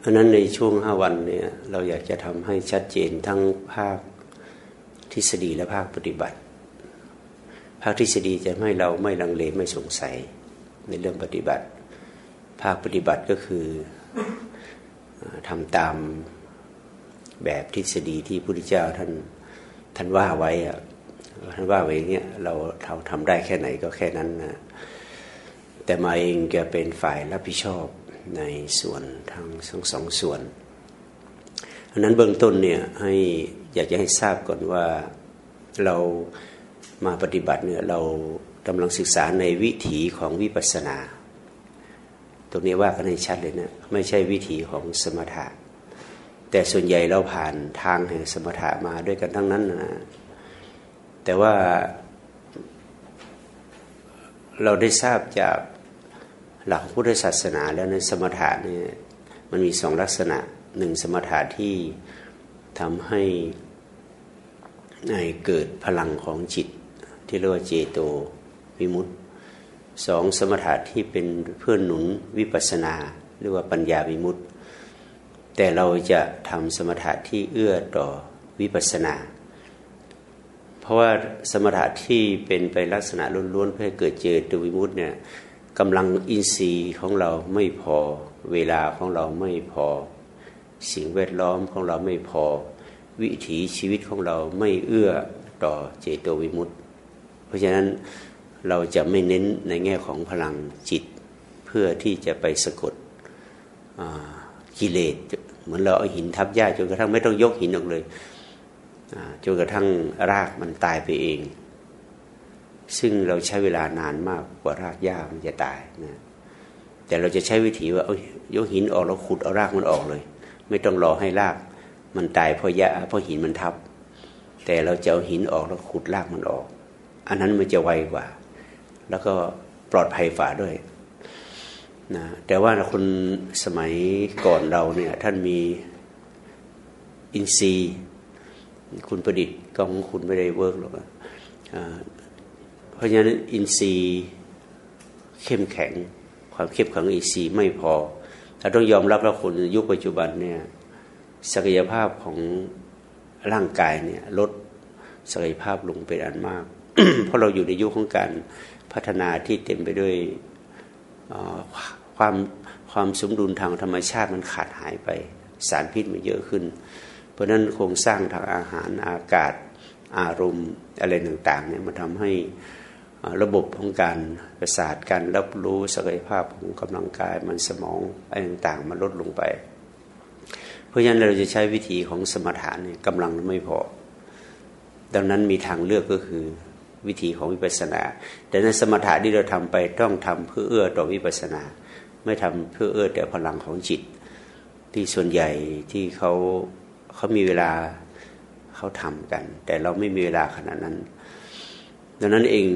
เพราะนั้นในช่วงห้าวันเนี่ยเราอยากจะทำให้ชัดเจนทั้งภาคทฤษฎีและภาคปฏิบัติ ภาคทฤษฎีจะไม่เราไม่ลังเลไม่สงสัยในเรื่องปฏิบัติ ภาคปฏิบัติก็คือทำตามแบบทฤษฎีที่พระพุทธเจ้าท่านท่านว่าไว้ท่านว่าไว้เนี่ยเราเราทำได้แค่ไหนก็แค่นั้นนะแต่มาเองจะเป็นฝ่ายรับผิดชอบ ในส่วนทางทั้งสองส่วนอันนั้นเบื้องต้นเนี่ยให้อยากจะให้ทราบก่อนว่าเรามาปฏิบัติเนี่ยเรากำลังศึกษาในวิถีของวิปัสสนา ตรงนี้ว่ากันให้ชัดเลยนะไม่ใช่วิถีของสมถะ แต่ส่วนใหญ่เราผ่านทางแห่งสมถะมาด้วยกันทั้งนั้นนะแต่ว่าเราได้ทราบจาก หลักพุทธศาสนาแล้วในสมถะเนี่ยมันมีสองลักษณะหนึ่งสมถะที่ทำให้เกิดพลังของจิต ที่เรียกว่าเจโตวิมุตติสองสมถะที่เป็นเพื่อนหนุนวิปัสนาเรียกว่าปัญญาวิมุตติ แต่เราจะทำสมถะที่เอื้อต่อวิปัสนา เพราะว่าสมถะที่เป็นไปลักษณะล้วนๆเพื่อเกิดเจโตวิมุตติเนี่ย กำลังอินทรีย์ของเราไม่พอ เวลาของเราไม่พอ สิ่งแวดล้อมของเราไม่พอ วิถีชีวิตของเราไม่เอื้อต่อเจโตวิมุตติ เพราะฉะนั้นเราจะไม่เน้นในแง่ของพลังจิต เพื่อที่จะไปสะกดกิเลสเหมือนเราเอาหินทับหญ้าจนกระทั่งไม่ต้องยกหินออกเลยจนกระทั่งรากมันตายไปเอง ซึ่งเราใช้เวลานานมากกว่ารากหญ้ามันจะตายนะแต่เราจะใช้วิธีว่าเอายกหินออกแล้วขุดเอารากมันออกเลย ไม่ต้องรอให้รากมันตายเพราะหญ้าเพราะหินมันทับ แต่เราจะเอาหินออกแล้วขุดรากมันออก อันนั้นมันจะไวกว่า แล้วก็ปลอดภัยฝ่าด้วยนะแต่ว่าคนสมัยก่อนเราเนี่ยท่านมีอินทรีย์ คุณประดิษฐ์ก็ของคุณไม่ได้เวิร์กหรอกเพ ราะฉะนั้นอินทรีย์เข้มแข็ง ความเข้มแข็งอินทรีย์ไม่พอเราต้องยอมรับว่าคนยุคปัจจุบันเนี่ยศักยภาพของร่างกายเนี่ยลดศักยภาพลงเป็นอันมาก เพราะเราอยู่ในยุคของการพัฒนาที่เต็มไปด้วยความความสมดุลทางธรรมชาติมันขาดหายไปสารพิษมันเยอะขึ้น เพราะนั้นโครงสร้างทางอาหารอากาศอารมณ์อะไรต่างๆเนี่ยมันทำให้ ระบบของการประสาทการรับรู้ศักยภาพของกำลังกายมันสมองอะไรต่างๆมันลดลงไป เพราะฉะนั้นเราจะใช้วิธีของสมถะเนี่ยกำลังไม่พอ ดังนั้นมีทางเลือกก็คือวิธีของวิปัสสนา แต่ในสมถะที่เราทำไปต้องทำเพื่อเอื้อต่อวิปัสสนา ไม่ทำเพื่อเอื้อแต่พลังของจิต ที่ส่วนใหญ่ที่เขาเขามีเวลาเขาทำกัน แต่เราไม่มีเวลาขนาดนั้น ดังนั้นเอง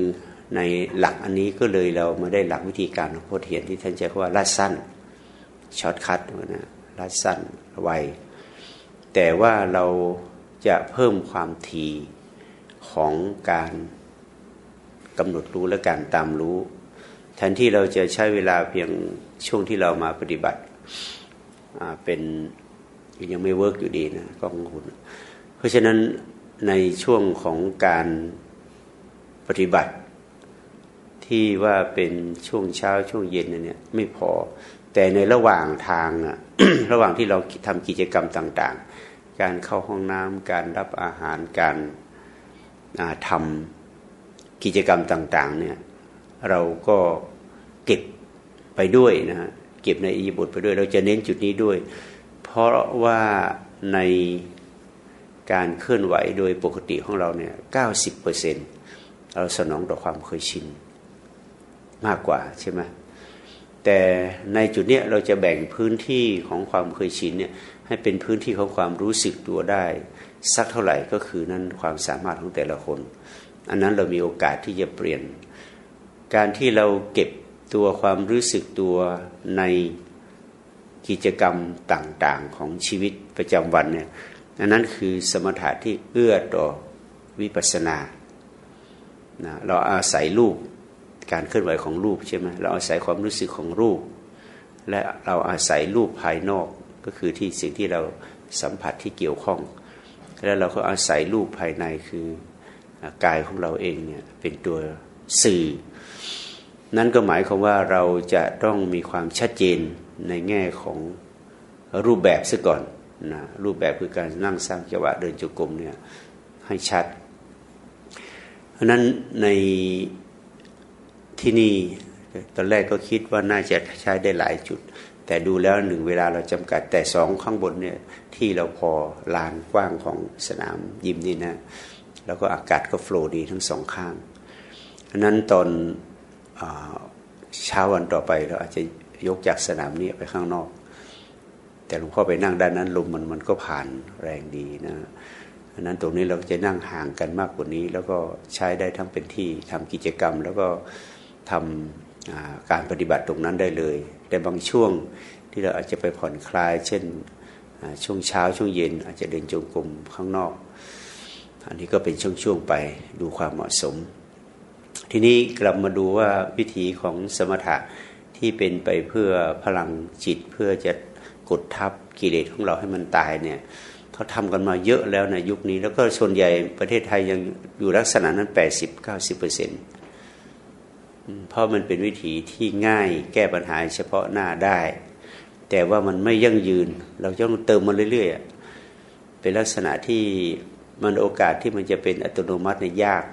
ในหลักอันนี้ก็เลยเรามาได้หลักวิธีการของโพธิเหียนที่ท่านใช้คำว่าลัดสั้นช็อตคัดนะลัดสั้นไวแต่ว่าเราจะเพิ่มความทีของการกำหนดรู้และการตามรู้แทนที่เราจะใช้เวลาเพียงช่วงที่เรามาปฏิบัติเป็นยังไม่เวิร์กอยู่ดีนะก็องคุณเพราะฉะนั้นในช่วงของการปฏิบัติ ที่ว่าเป็นช่วงเช้าช่วงเย็นเนี่ยไม่พอ แต่ในระหว่างทางอะระหว่างที่เราทำกิจกรรมต่าง ๆ การเข้าห้องน้ำการรับอาหารการทำกิจกรรมต่าง ๆ เนี่ย เราก็เก็บไปด้วยนะฮะเก็บในอิยบทไปด้วย เราจะเน้นจุดนี้ด้วย เพราะว่าในการเคลื่อนไหวโดยปกติของเราเนี่ยเก้าสิบเปอร์เซ็นเราสนองต่อความเคยชิน มากกว่าใช่ไหมแต่ในจุดเนี้ยเราจะแบ่งพื้นที่ของความเคยชินเนี่ยให้เป็นพื้นที่ของความรู้สึกตัวได้ สักเท่าไหร่ก็คือนั้นความสามารถของแต่ละคน อันนั้นเรามีโอกาสที่จะเปลี่ยน การที่เราเก็บตัวความรู้สึกตัวในกิจกรรมต่างๆของชีวิตประจำวันเนี่ยอันนั้นคือสมถะที่เอื้อต่อวิปัสสนานะเราอาศัยรูป การเคลื่อนไหวของรูปใช่ไหมเราอาศัยความรู้สึกของรูป และเราอาศัยรูปภายนอกก็คือที่สิ่งที่เราสัมผัสที่เกี่ยวข้อง แล้วเราก็อาศัยรูปภายในคือกายของเราเองเนี่ยเป็นตัวสื่อ นั่นก็หมายความว่าเราจะต้องมีความชัดเจนในแง่ของรูปแบบซะก่อนนะรูปแบบคือการนั่งสร้างจังหวะเดินจงกรมเนี่ยให้ชัด เพราะนั้นใน ที่นี่ตอนแรกก็คิดว่าน่าจะใช้ได้หลายจุด แต่ดูแล้วหนึ่งเวลาเราจำกัดแต่สองข้างบนเนี่ยที่เราพอลานกว้างของสนามยิมนี่นะแล้วก็อากาศก็โฟล์ดีทั้งสองข้างนั้นตอนเช้าวันต่อไปเราอาจจะยกจากสนามนี้ไปข้างนอก แต่หลวงพ่อไปนั่งด้านนั้นลมมันมันก็ผ่านแรงดีนะเพราะนั้นตรงนี้เราจะนั่งห่างกันมากกว่านี้ แล้วก็ใช้ได้ทั้งเป็นที่ทำกิจกรรมแล้วก็ ทำการปฏิบัติตรงนั้นได้เลย แต่บางช่วงที่เราอาจจะไปผ่อนคลาย เช่นช่วงเช้าช่วงเย็น อาจจะเดินจงกรมข้างนอก อันนี้ก็เป็นช่วงๆไปดูความเหมาะสม ทีนี้กลับมาดูว่าวิธีของสมถะที่เป็นไปเพื่อพลังจิตเพื่อจะกดทับกิเลสของเราให้มันตายเนี่ยเขาทำกันมาเยอะแล้วในยุคนี้ แล้วก็ส่วนใหญ่ประเทศไทยยังอยู่ลักษณะนั้นแปดสิบเก้าสิบเปอร์เซ็นต์ เพราะมันเป็นวิธีที่ง่ายแก้ปัญหาเฉพาะหน้าได้ แต่ว่ามันไม่ยั่งยืน เราต้องเติมมันเรื่อยๆเป็นลักษณะที่มันโอกาสที่มันจะเป็นอัตโนมัติในยาก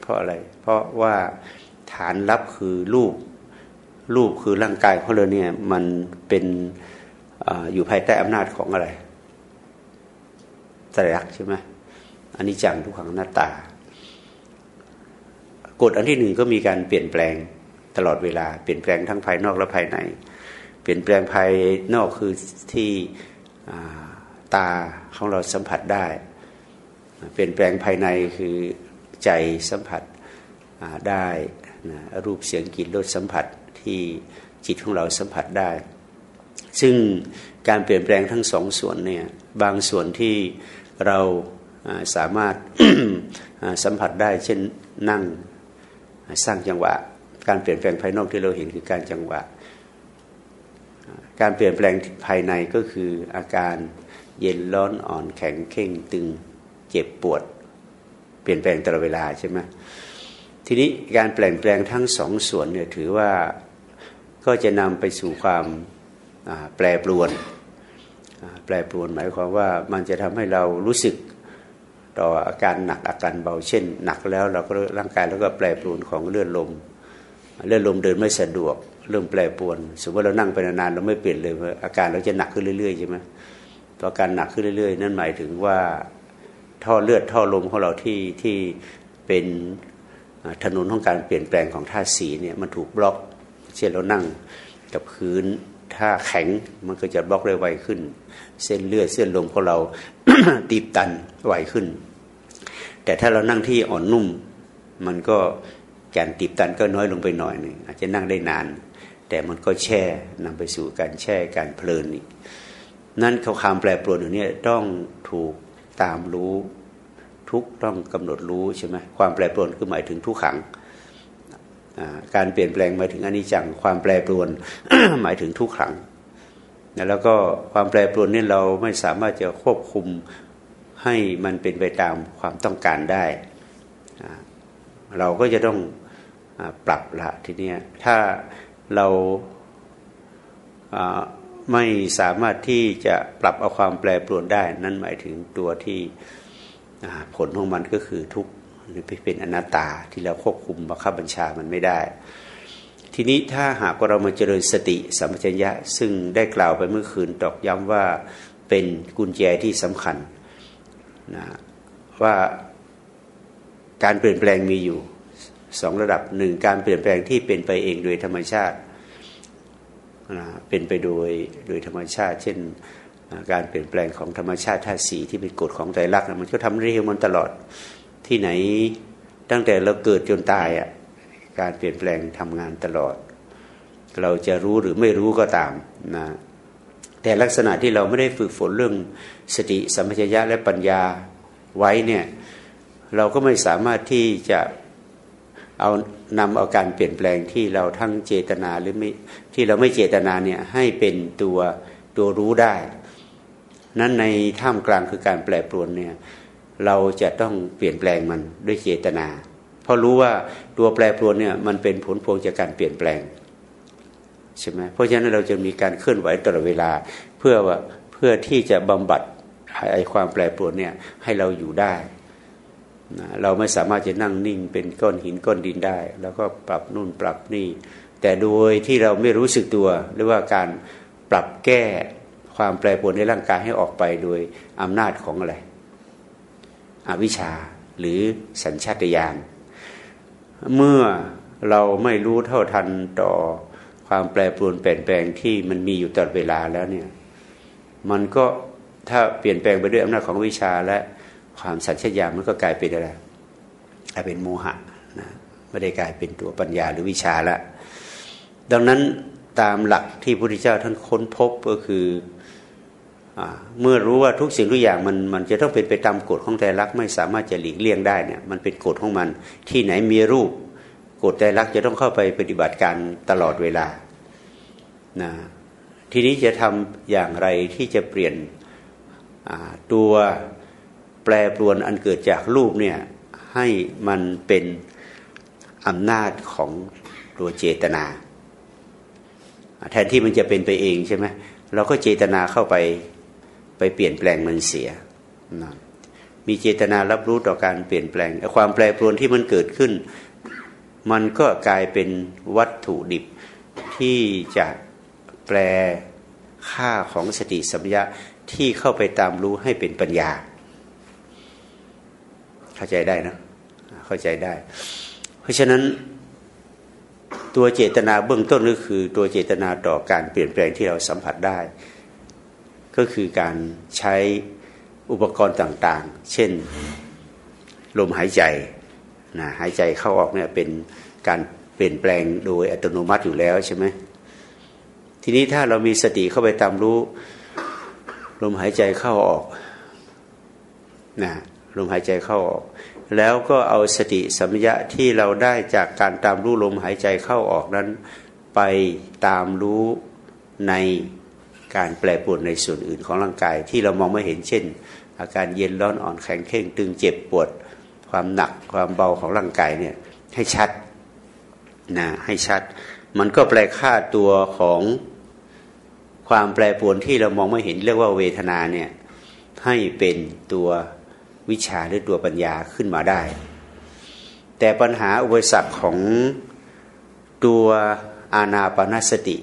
เพราะอะไร เพราะว่าฐานรับคือรูปรูปคือร่างกายของเราเนี่ยมันเป็นออยู่ภายใต้อำนาจของอะไรตรักใช่ไหมอันนี้จังทุกขังหน้าตา กฎอันที่หนึ่งก็มีการเปลี่ยนแปลงตลอดเวลา เปลี่ยนแปลงทั้งภายนอกและภายใน เปลี่ยนแปลงภายนอกคือที่ตาของเราสัมผัสได้ เปลี่ยนแปลงภายในคือใจสัมผัสได้นะรูปเสียงกลิ่นรสสัมผัสที่จิตของเราสัมผัสได้ ซึ่งการเปลี่ยนแปลงทั้งสองส่วนเนี่ยบางส่วนที่เราสามารถสัมผัสได้เช่นนั่ง สร้างจังหวะ การเปลี่ยนแปลงภายนอกที่เราเห็นคือการจังหวะ การเปลี่ยนแปลงภายในก็คืออาการเย็นร้อนอ่อนแข็งเข่งตึงเจ็บปวด เปลี่ยนแปลงตลอดเวลาใช่ไหมทีนี้การเปลี่ยนแปลงทั้งสองส่วนเนี่ยถือว่าก็จะนำไปสู่ความแปรปรวน แปรปรวนหมายความว่ามันจะทำให้เรารู้สึก ต่ออาการหนักอาการเบาเช่น หนักแล้วเราก็ร่างกายแล้วก็แปรปรวนของเลือดลมเลือดลมเดินไม่สะดวก เริ่มแปรปรวน สมมติเรานั่งไปนานๆเราไม่เปลี่ยนเลยอาการเราจะหนักขึ้นเรื่อยๆใช่ไหมพออาการหนักขึ้นเรื่อย ๆ นั่นหมายถึงว่าท่อเลือดท่อลมของเราที่ที่เป็นถนนของการเปลี่ยนแปลงของธาตุสีเนี่ยมันถูกบล็อก เช่นเรานั่งกับพื้น ถ้าแข็งมันก็จะบล็อกได้ไวขึ้น เส้นเลือดเส้นลมของเราตีบตันไวขึ้น แต่ถ้าเรานั่งที่อ่อนนุ่ม มันก็การตีบตันก็น้อยลงไปหน่อยหนึ่งอาจจะนั่งได้นาน แต่มันก็แช่นำไปสู่การแช่การเพลินอีกนั่นเขาความแปรปรวนอย่างนี้ต้องถูกตามรู้ทุกต้องกำหนดรู้ใช่ไหมความแปรปรวนคือหมายถึงทุกขัง การเปลี่ยนแปลงหมายถึงอนิจจัง ความแปรปรวนหมายถึงทุกขังแล้วก็ความแปรปรวนนี่เราไม่สามารถจะควบคุมให้มันเป็นไปตามความต้องการได้ เราก็จะต้องปรับละทีนี้ถ้าเราไม่สามารถที่จะปรับเอาความแปรปรวนได้ นั่นหมายถึงตัวที่ผลของมันก็คือทุก หรือเป็นอนัตตาที่เราควบคุมบังคับบัญชามันไม่ได้ ทีนี้ถ้าหากว่าเรามาเจริญสติสัมปชัญญะ ซึ่งได้กล่าวไปเมื่อคืนตอกย้ำว่าเป็นกุญแจที่สำคัญนะว่าการเปลี่ยนแปลงมีอยู่สองระดับหนึ่งการเปลี่ยนแปลงที่เป็นไปเองโดยธรรมชาตินะเป็นไปโดยโดยธรรมชาติ เช่นการเปลี่ยนแปลงของธรรมชาติธาตุสีที่เป็นกฎของใจรักมันก็ทำเรื่อยมันตลอด ที่ไหนตั้งแต่เราเกิดจนตายอะการเปลี่ยนแปลงทำงานตลอด เราจะรู้หรือไม่รู้ก็ตามนะแต่ลักษณะที่เราไม่ได้ฝึกฝนเรื่องสติสัมปชัญญะและปัญญาไว้เนี่ยเราก็ไม่สามารถที่จะเอานำเอาการเปลี่ยนแปลงที่เราทั้งเจตนาหรือไม่ที่เราไม่เจตนาเนี่ยให้เป็นตัวตัวรู้ได้ นั้นในท่ามกลางคือการแปรปรวนเนี่ย เราจะต้องเปลี่ยนแปลงมันด้วยเจตนา เพราะรู้ว่าตัวแปรปรวนเนี่ยมันเป็นผลพวงจากการเปลี่ยนแปลงใช่ไหมเพราะฉะนั้นเราจะมีการเคลื่อนไหวตลอดเวลาเพื่อว่าเพื่อที่จะบำบัดไอความแปรปรวนเนี่ยให้เราอยู่ได้นะเราไม่สามารถจะนั่งนิ่งเป็นก้อนหินก้อนดินได้ แล้วก็ปรับนู่นปรับนี่ แต่โดยที่เราไม่รู้สึกตัว หรือว่าการปรับแก้ความแปรปรวนในร่างกายให้ออกไปโดยอำนาจของอะไร อวิชชาหรือสัญชาตญาณเมื่อเราไม่รู้เท่าทันต่อความแปรปรวนเปลี่ยนแปลงที่มันมีอยู่ตลอดเวลาแล้วเนี่ยมันก็ถ้าเปลี่ยนแปลงไปด้วยอำนาจของวิชาและความสัญชาตญาณมันก็กลายเป็นอะไรกลายเป็นโมหะนะไม่ได้กลายเป็นตัวปัญญาหรือวิชาละดังนั้นตามหลักที่พระพุทธเจ้าท่านค้นพบก็คืออ เมื่อรู้ว่าทุกสิ่งทุกอย่างมันมันจะต้องเป็นไปตามกฎของใจรักไม่สามารถจะหลีกเลี่ยงได้เนี่ยมันเป็นกฎของมัน ที่ไหนมีรูปกฎใจรักจะต้องเข้าไปปฏิบัติการตลอดเวลานะทีนี้จะทำอย่างไรที่จะเปลี่ยนตัวแปรปรวนอันเกิดจากรูปเนี่ยให้มันเป็นอำนาจของตัวเจตนา แทนที่มันจะเป็นไปเองใช่ไหมเราก็เจตนาเข้าไป ไปเปลี่ยนแปลงมันเสียนะมีเจตนารับรู้ต่อการเปลี่ยนแปลงความแปรปรวนที่มันเกิดขึ้น มันก็กลายเป็นวัตถุดิบที่จะแปลค่าของสติสัมยาที่เข้าไปตามรู้ให้เป็นปัญญา เข้าใจได้นะ เข้าใจได้ เพราะฉะนั้นตัวเจตนาเบื้องต้นก็คือ ตัวเจตนาต่อการเปลี่ยนแปลงที่เราสัมผัสได้ ก็คือการใช้อุปกรณ์ต่างๆ เช่นลมหายใจนะหายใจเข้าออกเนี่ยเป็นการเปลี่ยนแปลงโดยอัตโนมัติอยู่แล้วใช่ไหมทีนี้ถ้าเรามีสติเข้าไปตามรู้ ลมหายใจเข้าออกนะลมหายใจเข้าออก แล้วก็เอาสติสัมยะที่เราได้จากการตามรู้ลมหายใจเข้าออกนั้น ไปตามรู้ใน การแปรปรวนในส่วนอื่นของร่างกาย ที่เรามองไม่เห็นเช่น อาการเย็นร้อนอ่อนแข็งเข่งตึงเจ็บปวด ความหนักความเบาของร่างกายเนี่ยให้ชัดนะให้ชัด มันก็แปลค่าตัวของความแปรปรวนที่เรามองไม่เห็นเรียกว่าเวทนาเนี่ยให้เป็นตัววิชาหรือตัวปัญญาขึ้นมาได้ แต่ปัญหาอุปสรรคของตัวอาณาปณสติ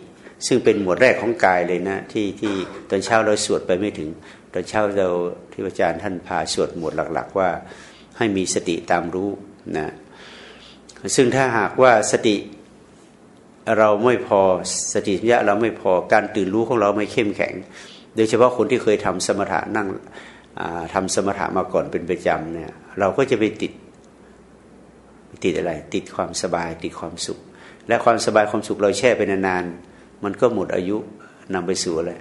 ซึ่งเป็นหมวดแรกของกายเลยนะที่ที่ตอนเช้าเราสวดไปไม่ถึง ตอนเช้าเราที่อาจารย์ท่านพาสวดหมวดหลัก ๆ ว่าให้มีสติตามรู้นะซึ่งถ้าหากว่าสติเราไม่พอสติสัมยาเราไม่พอการตื่นรู้ของเราไม่เข้มแข็ง โดยเฉพาะคนที่เคยทำสมถะนั่งทำสมถะมาก่อนเป็นประจำเนี่ยเราก็จะไปติดติดอะไร ติดความสบายติดความสุข และความสบายความสุขเราแช่ไปนานๆ มันก็หมดอายุนำไปสู่อะไร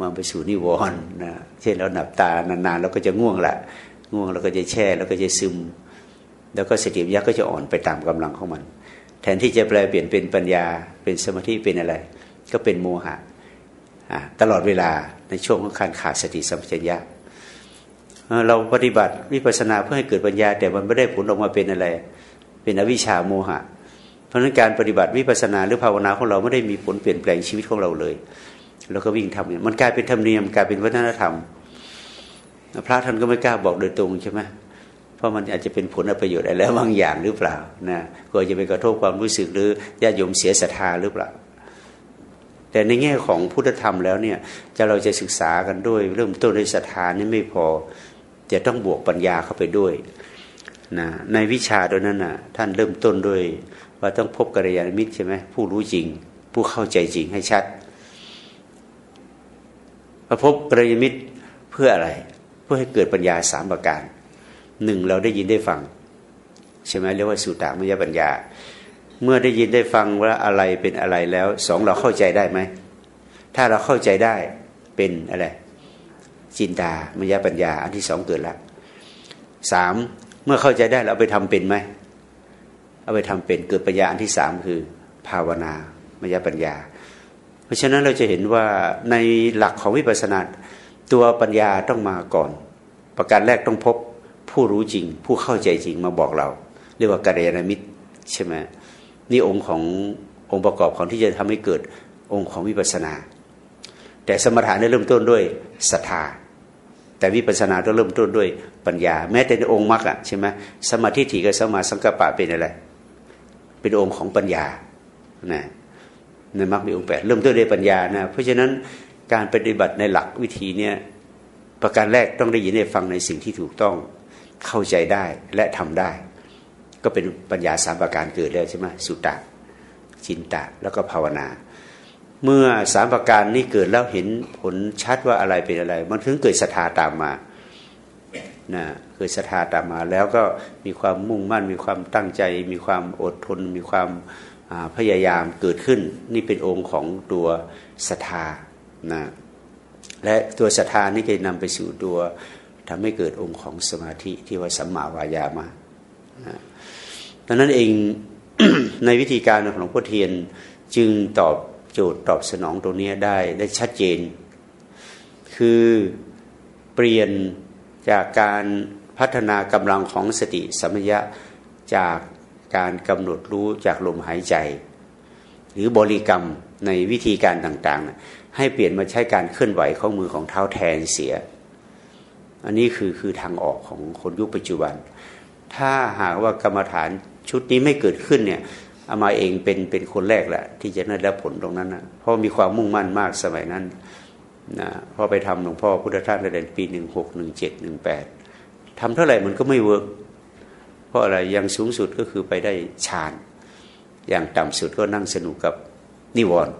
มาไปสู่นิวรณ์นะเช่นเราหนับตานานๆเราก็จะง่วงละง่วงเราก็จะแช่แล้วก็จะซึม แล้วก็สติปัญญาก็จะอ่อนไปตามกำลังของมัน แทนที่จะแปลเปลี่ยนเป็นปัญญาเป็นสมาธิเป็นอะไร ก็เป็นโมหะตลอดเวลาในช่วงของการขาดสติสัมปชัญญะเราปฏิบัติวิปัสสนาเพื่อให้เกิดปัญญา แต่มันไม่ได้ผลออกมาเป็นอะไร เป็นอวิชชาโมหะ ราะฉะนั้นการปฏิบัติวิปัสนาหรือภาวนาของเราไม่ได้มีผลเปลี่ยนแปลงชีวิตของเราเลยเราก็วิ่งทำเนี่ยมันกลายเป็นธรรมเนียมกลายเป็นวัฒนธรรม พระท่านก็ไม่กล้าบอกโดยตรงใช่ไหมเพราะมันอาจจะเป็นผลประโยชน์อะไรแล้วบางอย่างหรือเปล่านะก็จะไปกระทบความรู้สึกหรือญาติโยมเสียศรัทธาหรือเปล่า แต่ในแง่ของพุทธธรรมแล้วเนี่ยจะเราจะศึกษากันด้วย เริ่มต้นด้วยศรัทธานี่ไม่พอจะต้องบวกปัญญาเข้าไปด้วยนะในวิชาตัวนั้นนะท่านเริ่มต้นด้วย ว่าต้องพบกัลยาณมิตรใช่ไหมผู้รู้จริง ผู้เข้าใจจริงให้ชัดพระพบกัลยาณมิตรเพื่ออะไร เพื่อให้เกิดปัญญาสามประการหนึ่งเราได้ยินได้ฟัง ใช่ไหมเรียกว่าสุตตามยปัญญา เมื่อได้ยินได้ฟังว่าอะไรเป็นอะไรแล้วสองเราเข้าใจได้ไหมถ้าเราเข้าใจได้เป็นอะไรจินตามยปัญญา อันที่สองเกิดแล้วสามเมื่อเข้าใจได้เราไปทำเป็นไหม เอาไปทำเป็นเกิดปัญญาอันที่สามคือภาวนามยปัญญา เพราะฉะนั้นเราจะเห็นว่าในหลักของวิปัสสนาตัวปัญญาต้องมาก่อน ประการแรกต้องพบผู้รู้จริง ผู้เข้าใจจริงมาบอกเรา เรียกว่ากัลยาณมิตรใช่ไหมนี่องค์ขององค์ประกอบของที่จะทำให้เกิดองค์ของวิปัสสนา แต่สมถะนี่เริ่มต้นด้วยศรัทธาแต่วิปัสสนาต้องเริ่มต้นด้วยปัญญา แม้แต่ในองค์มรรคอะใช่ไหมสมาธิถี่กับสมาสังกปะเป็นอะไร เป็นองค์ของปัญญานะในมรรคมีองค์แปดเริ่มต้นด้วยปัญญานะเพราะฉะนั้นการปฏิบัติในหลักวิธีเนี่ยประการแรกต้องได้ยินได้ฟังในสิ่งที่ถูกต้องเข้าใจได้และทำได้ ก็เป็นปัญญาสามประการเกิดแล้วใช่ไหมสุตตะจินตะแล้วก็ภาวนา เมื่อสามประการนี้เกิดแล้วเห็นผลชัดว่าอะไรเป็นอะไร มันถึงเกิดศรัทธาตามมา นะเกิดศรัทธาตามมาแล้วก็มีความมุ่งมั่น มีความตั้งใจ มีความอดทน มีความพยายามเกิดขึ้น นี่เป็นองค์ของตัวศรัทธานะและตัวศรัทธานี่จะนำไปสู่ตัวทำให้เกิดองค์ของสมาธิที่ว่าสัมมาวายามานะดังนั้นเองในวิธีการของหลวงพ่อเทียนจึงตอบโจทย์ตอบสนองตรงนี้ได้ได้ชัดเจน คือเปลี่ยน จากการพัฒนากำลังของสติสัมปยะจากการกำหนดรู้จากลมหายใจ หรือบริกรรมในวิธีการต่างๆ ให้เปลี่ยนมาใช้การเคลื่อนไหวของมือของเท้าแทนเสีย อันนี้คือคือทางออกของคนยุคปัจจุบัน ถ้าหากว่ากรรมฐานชุดนี้ไม่เกิดขึ้นเนี่ยอามาเองเป็นเป็นคนแรกแหละที่จะได้รับผลตรงนั้นนะเพราะมีความมุ่งมั่นมากสมัยนั้น นะพอไปทำหลวงพ่อพุทธทาสในเดือนปีหนึ่งหกหนึ่งเจ็ดหนึ่งแปดทำเท่าไหร่มันก็ไม่เวิร์กเพราะอะไรยังสูงสุดก็คือไปได้ฌาน อย่างต่ำสุดก็นั่งสนุกกับนิวรณ์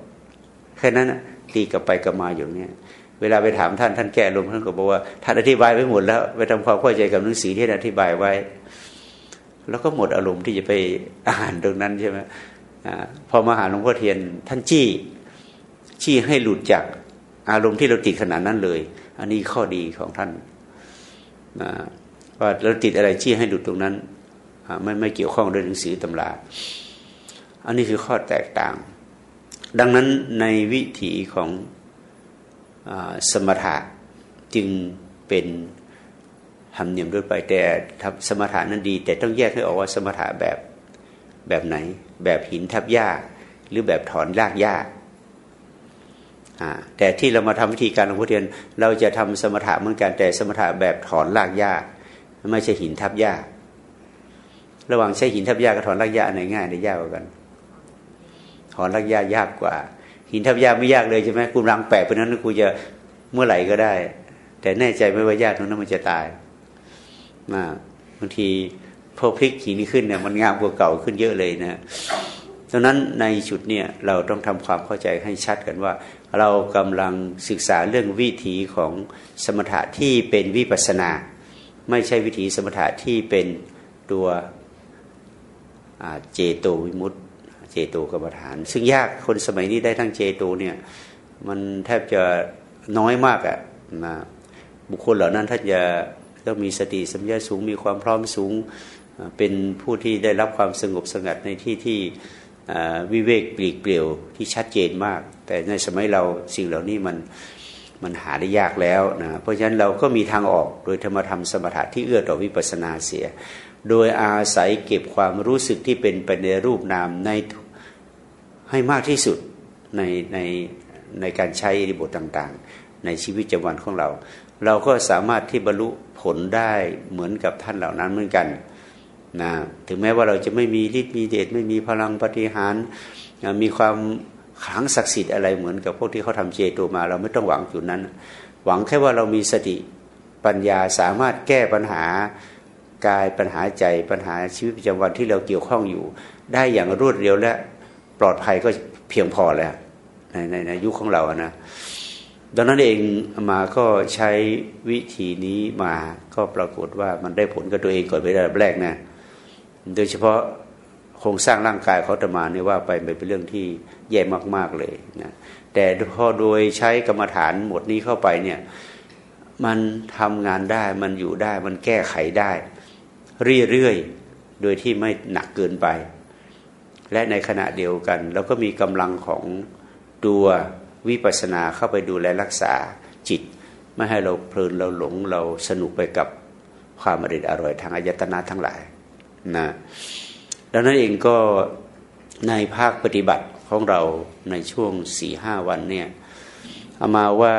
แค่นั้นตีกับไปกับมาอยู่เนี่ยเวลาไปถามท่านท่านแก้ลมท่านก็บอกว่าท่านอธิบายไปหมดแล้วไปทำความเข้าใจกับหนังสือที่ท่านอธิบายไว้ แล้วก็หมดอารมณ์ที่จะไปอ่านตรงนั้นใช่ไหมอพอมาหาหลวงพ่อเทียนท่านจี้ จี้ให้หลุดจาก อารมณ์ที่เราติดขนาดนั้นเลย อันนี้ข้อดีของท่านนะว่าเราติดอะไรจี้ให้หลุดตรงนั้นไม่ไม่เกี่ยวข้องด้วยหนังสือตำรา อันนี้คือข้อแตกต่าง ดังนั้นในวิถีของอสมถะจึงเป็นทำเนียมด้วยไปแต่สมถะนั้นดี แต่ต้องแยกให้ออกว่าสมถะแบบแบบไหน แบบหินทับหญ้าหรือแบบถอนรากหญ้า แต่ที่เรามาทำวิธีการของพุทธเทียน เราจะทำสมถะเหมือนกันแต่สมถะแบบถอนรากหญ้าไม่ใช่หินทับหญ้า ระหว่างใช้หินทับหญ้ากับถอนรากหญ้าไหนง่ายหรือยากกว่ากัน ถอนรากหญ้ายากกว่า หินทับหญ้าไม่ยากเลยใช่ไหมคุณรังแปะเพราะนั้นคุณจะเมื่อไหร่ก็ได้ แต่แน่ใจไม่ว่ายากตรงนั้นมันจะตายมากบางทีพอพลิกหินขึ้นเนี่ยมันงามกว่าเก่าขึ้นเยอะเลยนะ ดังนั้นในจุดเนี่ยเราต้องทำความเข้าใจให้ชัดกันว่า เรากำลังศึกษาเรื่องวิถีของสมถะที่เป็นวิปัสนา ไม่ใช่วิถีสมถะที่เป็นตัวเจโตวิมุตต์เจโตกรรมฐาน ซึ่งยากคนสมัยนี้ได้ทั้งเจโตเนี่ยมันแทบจะน้อยมากอะ่ะนะบุคคลเหล่านั้นถ้านจะต้องมีสติสัมยาสูงมีความพร้อมสูงเป็นผู้ที่ได้รับความสงบสงัดในที่ที่ วิเวกปลีกเปลี่ยวที่ชัดเจนมาก แต่ในสมัยเราสิ่งเหล่านี้มันมันหาได้ยากแล้วนะเพราะฉะนั้นเราก็มีทางออกโดยธรรมธรรมสมถะที่เอื้อต่อวิปัสนาเสีย โดยอาศัยเก็บความรู้สึกที่เป็นไปในรูปนามในให้มากที่สุดในในในการใช้ในบทต่างๆ ในชีวิตประจำวันของเรา เราก็สามารถที่บรรลุผลได้เหมือนกับท่านเหล่านั้นเหมือนกัน นะถึงแม้ว่าเราจะไม่มีฤทธิ์มีเดชไม่มีพลังปฏิหารมีความขลังศักดิ์สิทธิ์อะไรเหมือนกับพวกที่เขาทำเจตัวมา เราไม่ต้องหวังจุดนั้น หวังแค่ว่าเรามีสติปัญญาสามารถแก้ปัญหากายปัญหาใจปัญหาชีวิตประจำวันที่เราเกี่ยวข้องอยู่ ได้อย่างรวดเร็วและปลอดภัยก็เพียงพอแล้วในในในยุคของเรานะดังนั้นเองมาก็ใช้วิธีนี้มาก็ปรากฏว่ามันได้ผลกับตัวเองก่อนไปได้แรกนะ โดยเฉพาะโครงสร้างร่างกายเขาตมาเนี่ยว่าไปเป็นเรื่องที่แย่มากๆเลยนะแต่พอโดยใช้กรรมฐานหมดนี้เข้าไปเนี่ยมันทำงานได้มันอยู่ได้มันแก้ไขได้ เรื่อยๆ โดยที่ไม่หนักเกินไป และในขณะเดียวกันเราก็มีกำลังของตัววิปัสสนาเข้าไปดูแลรักษาจิต ไม่ให้เราเพลินเราหลงเราสนุกไปกับความอร่อยอร่อยทางอายตนะทั้งหลาย นะดังนั้นเองก็ในภาคปฏิบัติของเราในช่วงสี่ห้าวันเนี่ยเอามาว่า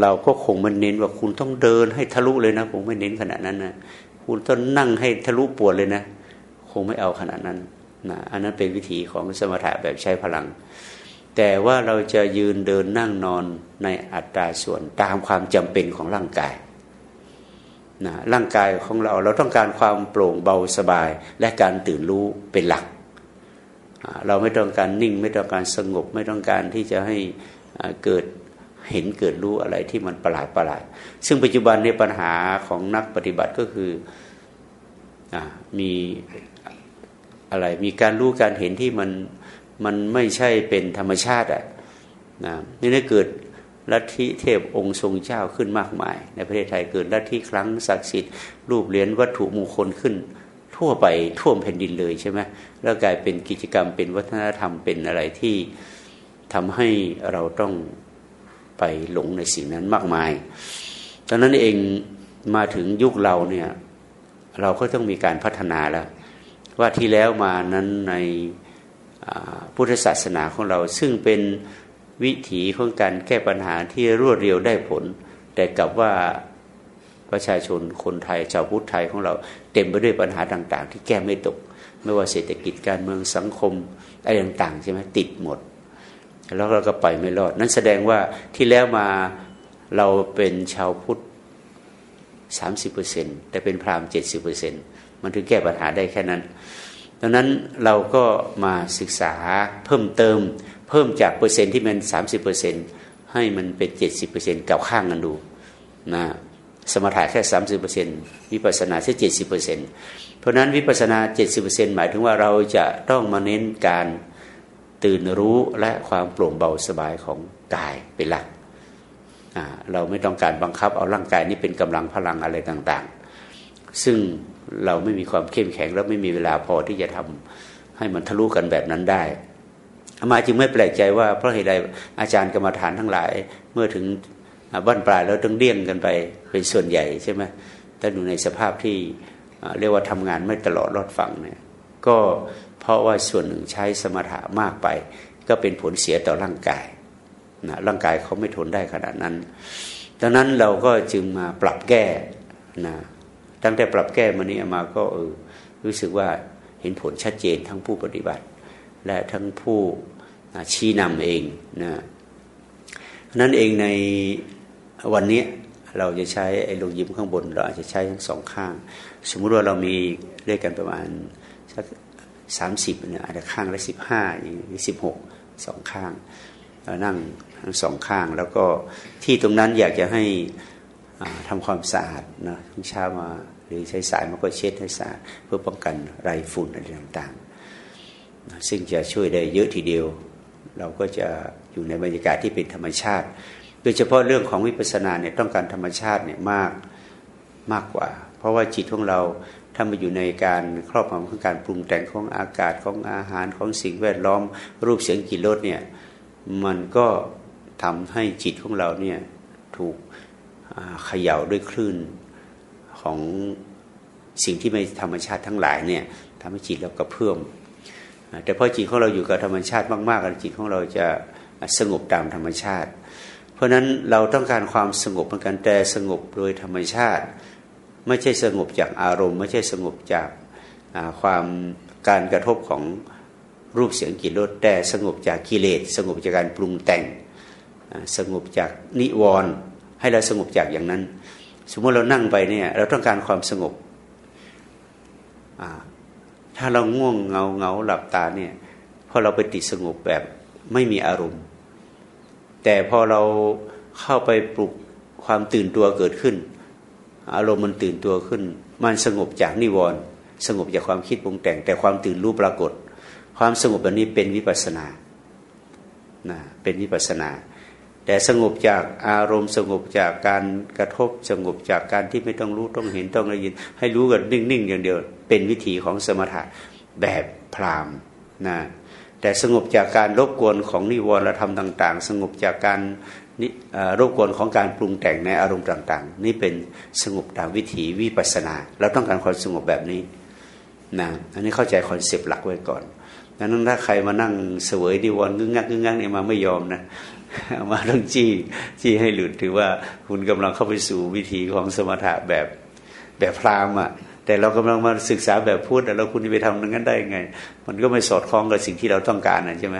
เราก็คงมันเน้นว่าคุณต้องเดินให้ทะลุเลยนะผมไม่เน้นขนาดนั้นนะคุณต้องนั่งให้ทะลุปวดเลยนะ คงไม่เอาขนาดนั้นนะอันนั้นเป็นวิธีของสมถะแบบใช้พลัง แต่ว่าเราจะยืนเดินนั่งนอนในอัตราส่วนตามความจำเป็นของร่างกาย นะร่างกายของเราเราต้องการความโปร่งเบาสบาย และการตื่นรู้เป็นหลัก เราไม่ต้องการนิ่ง ไม่ต้องการสงบ ไม่ต้องการที่จะให้เกิดเห็นเกิดรู้อะไรที่มันประหลาดประหลาด ซึ่งปัจจุบันในปัญหาของนักปฏิบัติก็คืออมีอะไรมีการรู้การเห็นที่มันมันไม่ใช่เป็นธรรมชาติอะนะนี่ได้เกิด ลัทธิเทพองค์ทรงเจ้าขึ้นมากมาย ในประเทศไทยเกิดลัทธิครั้งศักดิ์สิทธิ์รูปเหรียญวัตถุมงคลขึ้น ทั่วไปท่วมแผ่นดินเลยใช่ไหมแล้วกลายเป็นกิจกรรมเป็นวัฒนธรรมเป็นอะไรที่ทำให้เราต้องไปหลงในสิ่งนั้นมากมายดังนั้นเองมาถึงยุคเราเนี่ยเราก็ต้องมีการพัฒนาแล้ว ว่าที่แล้วมานั้นในพุทธศาสนาของเราซึ่งเป็น วิถีของการแก้ปัญหาที่รวดเร็วได้ผล แต่กับว่าประชาชนคนไทยชาวพุทธไทยของเราเต็มไปด้วยปัญหาต่าง ๆ ที่แก้ไม่ตก ไม่ว่าเศรษฐกิจการเมืองสังคมอะไรต่างๆใช่ไหมติดหมด แล้วเราก็ไปไม่รอด นั้นแสดงว่าที่แล้วมาเราเป็นชาวพุทธสามสิบเปอร์เซ็นแต่เป็นพราหมณ์เจ็ดสิบเปอร์เซ็นมันถึงแก้ปัญหาได้แค่นั้น ดังนั้นเราก็มาศึกษาเพิ่มเติม เพิ่มจากเปอร์เซ็นต์ที่มันสามสิบเปอร์เซ็นให้มันเป็นเจ็ดสิบเปอร์เซ็นต์กับข้างกันดูนะสมถะแค่สามสิบเปอร์เซ็นต์วิปัสนาแค่เจ็ดสิบเปอร์เซ็นต์เพราะนั้นวิปัสนาเจ็ดสิบเปอร์เซ็นต์หมายถึงว่าเราจะต้องมาเน้นการตื่นรู้และความโปร่งเบาสบายของกายเป็นหลักเราไม่ต้องการบังคับเอาร่างกายนี้เป็นกำลังพลังอะไรต่างๆ ซึ่งเราไม่มีความเข้มแข็งและไม่มีเวลาพอที่จะทำให้มันทะลุกันแบบนั้นได้ อามาจึงไม่แปลกใจว่าเพราะเหตุใดอาจารย์กรรมฐานทั้งหลาย เมื่อถึงบ้านปลายแล้วต้องเดี่ยงกันไปเป็นส่วนใหญ่ใช่ไหมแต่อยู่ในสภาพที่เรียกว่าทำงานไม่ตลอดรอดฟังเนี่ยก็เพราะว่าส่วนหนึ่งใช้สมถะมากไป ก็เป็นผลเสียต่อร่างกายนะร่างกายเขาไม่ทนได้ขนาดนั้น ดังนั้นเราก็จึงมาปรับแก้นะตั้งแต่ปรับแก้มานี้มาก็เออรู้สึกว่าเห็นผลชัดเจนทั้งผู้ปฏิบัติ และทั้งผู้ชี้นำเองนะนั้นเองในวันนี้เราจะใช้ไอ้ลงยิ้มข้างบน เราอาจจะใช้ทั้งสองข้าง สมมุติว่าเรามีเรียกกันประมาณสักสามสิบเนี่ยอาจจะข้างละสิบห้าอย่างนี้สิบหกสองข้างเรานั่งทั้งสองข้าง แล้วก็ที่ตรงนั้นอยากจะให้ทำความสะอาดนะทุกเช้ามาหรือใช้สายมาก็เช็ดให้สะอาดเพื่อป้องกันไรฝุ่นอะไรต่าง ซึ่งจะช่วยได้เยอะทีเดียว เราก็จะอยู่ในบรรยากาศที่เป็นธรรมชาติ โดยเฉพาะเรื่องของวิปัสสนาเนี่ยต้องการธรรมชาติเนี่ยมากมากกว่า เพราะว่าจิตของเราถ้ามาอยู่ในการครอบงำของการปรุงแต่งของอากาศของอาหารของสิ่งแวดล้อม รูปเสียงกลิ่นรสเนี่ยมันก็ทำให้จิตของเราเนี่ยถูกเขย่าด้วยคลื่นของสิ่งที่ไม่ธรรมชาติทั้งหลายเนี่ยทำให้จิตเรากระเพื่อม แต่พอจิตของเราอยู่กับธรรมชาติมากๆจิตของเราจะสงบตามธรรมชาติ เพราะฉะนั้นเราต้องการความสงบเหมือนกันแต่สงบโดยธรรมชาติ ไม่ใช่สงบจากอารมณ์ ไม่ใช่สงบจากความการกระทบของรูปเสียงกลิ่นรสแต่สงบจากกิเลสสงบจากการปรุงแต่งสงบจากนิวรณ์ให้เราสงบจากอย่างนั้น สมมติเรานั่งไปเนี่ยเราต้องการความสงบ ถ้าเราง่วงเงาเงาหลับตาเนี่ยพอเราไปติดสงบแบบไม่มีอารมณ์ แต่พอเราเข้าไปปลุกความตื่นตัวเกิดขึ้น อารมณ์มันตื่นตัวขึ้น มันสงบจากนิวรณ์สงบจากความคิดปรุงแต่ง แต่ความตื่นรู้ปรากฏ ความสงบแบบนี้เป็นวิปัสนานะเป็นวิปัสนา แต่สงบจากอารมณ์สงบจากการกระทบสงบจากการที่ไม่ต้องรู้ต้องเห็นต้องได้ยิน ให้รู้กันนิ่งๆอย่างเดียว เป็นวิถีของสมถะแบบพรามนะแต่สงบจากการรบกวนของนิวรณธรรมต่าง ๆ สงบจากการนี่รบกวนของการปรุงแต่งในอารมณ์ต่าง ๆ นี่เป็นสงบตามวิถีวิปัสนา เราต้องการความสงบแบบนี้นะอันนี้เข้าใจคอนเซปต์หลักไว้ก่อนดังนั้นถ้าใครมานั่งเสวยดีวอนงึ้งงักงึ้งงักเนี่ยมาไม่ยอมนะ มาต้องจี้จี้ให้หลุดถือว่าคุณกำลังเข้าไปสู่วิธีของสมถะแบบแบบพราหมณ์อะแต่เรากำลังมาศึกษาแบบพุทธแล้วคุณจะไปทำนั้นได้ไง มันก็ไม่สอดคล้องกับสิ่งที่เราต้องการนะใช่ไหม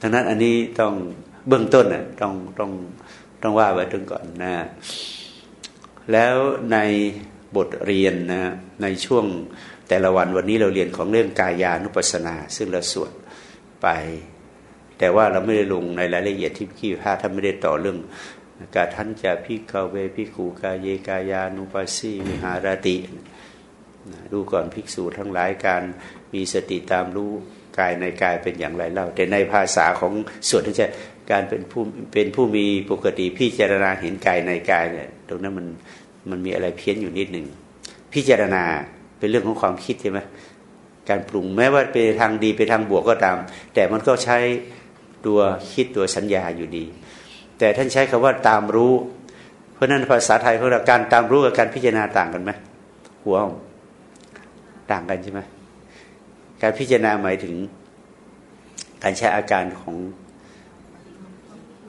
ดังนั้นอันนี้ต้องเบื้องต้นน่ะต้องต้องต้องว่าไว้ถึงก่อนนะ แล้วในบทเรียนนะในช่วงแต่ละวันวันนี้เราเรียนของเรื่องกายานุปัสสนา ซึ่งเราสวดไป แต่ว่าเราไม่ได้ลงในรายละเอียดที่พี่พาท่านไม่ได้ต่อเรื่องกาทันจะพิกาเวพิกูกาเยกายานุปัสสีวิหารติ ดูก่อนภิกษุทั้งหลายการมีสติตามรู้กายในกายเป็นอย่างไรเล่า แต่ในภาษาของสวดที่จะการเป็นผู้เป็นผู้มีปกติพิจารณาเห็นกายในกายเนี่ยตรงนั้นมันมันมีอะไรเพี้ยนอยู่นิดหนึ่งพิจารณาเป็นเรื่องของความคิดใช่ไหมการปรุงแม้ว่าไปทางดีไปทางบวกก็ตาม แต่มันก็ใช้ ตัวคิดตัวสัญญาอยู่ดี แต่ท่านใช้คำว่าตามรู้ เพราะนั้นภาษาไทยของเราการตามรู้กับการพิจารณาต่างกันไหมหัวต่างกันใช่ไหมการพิจารณาหมายถึงการใช้อาการของ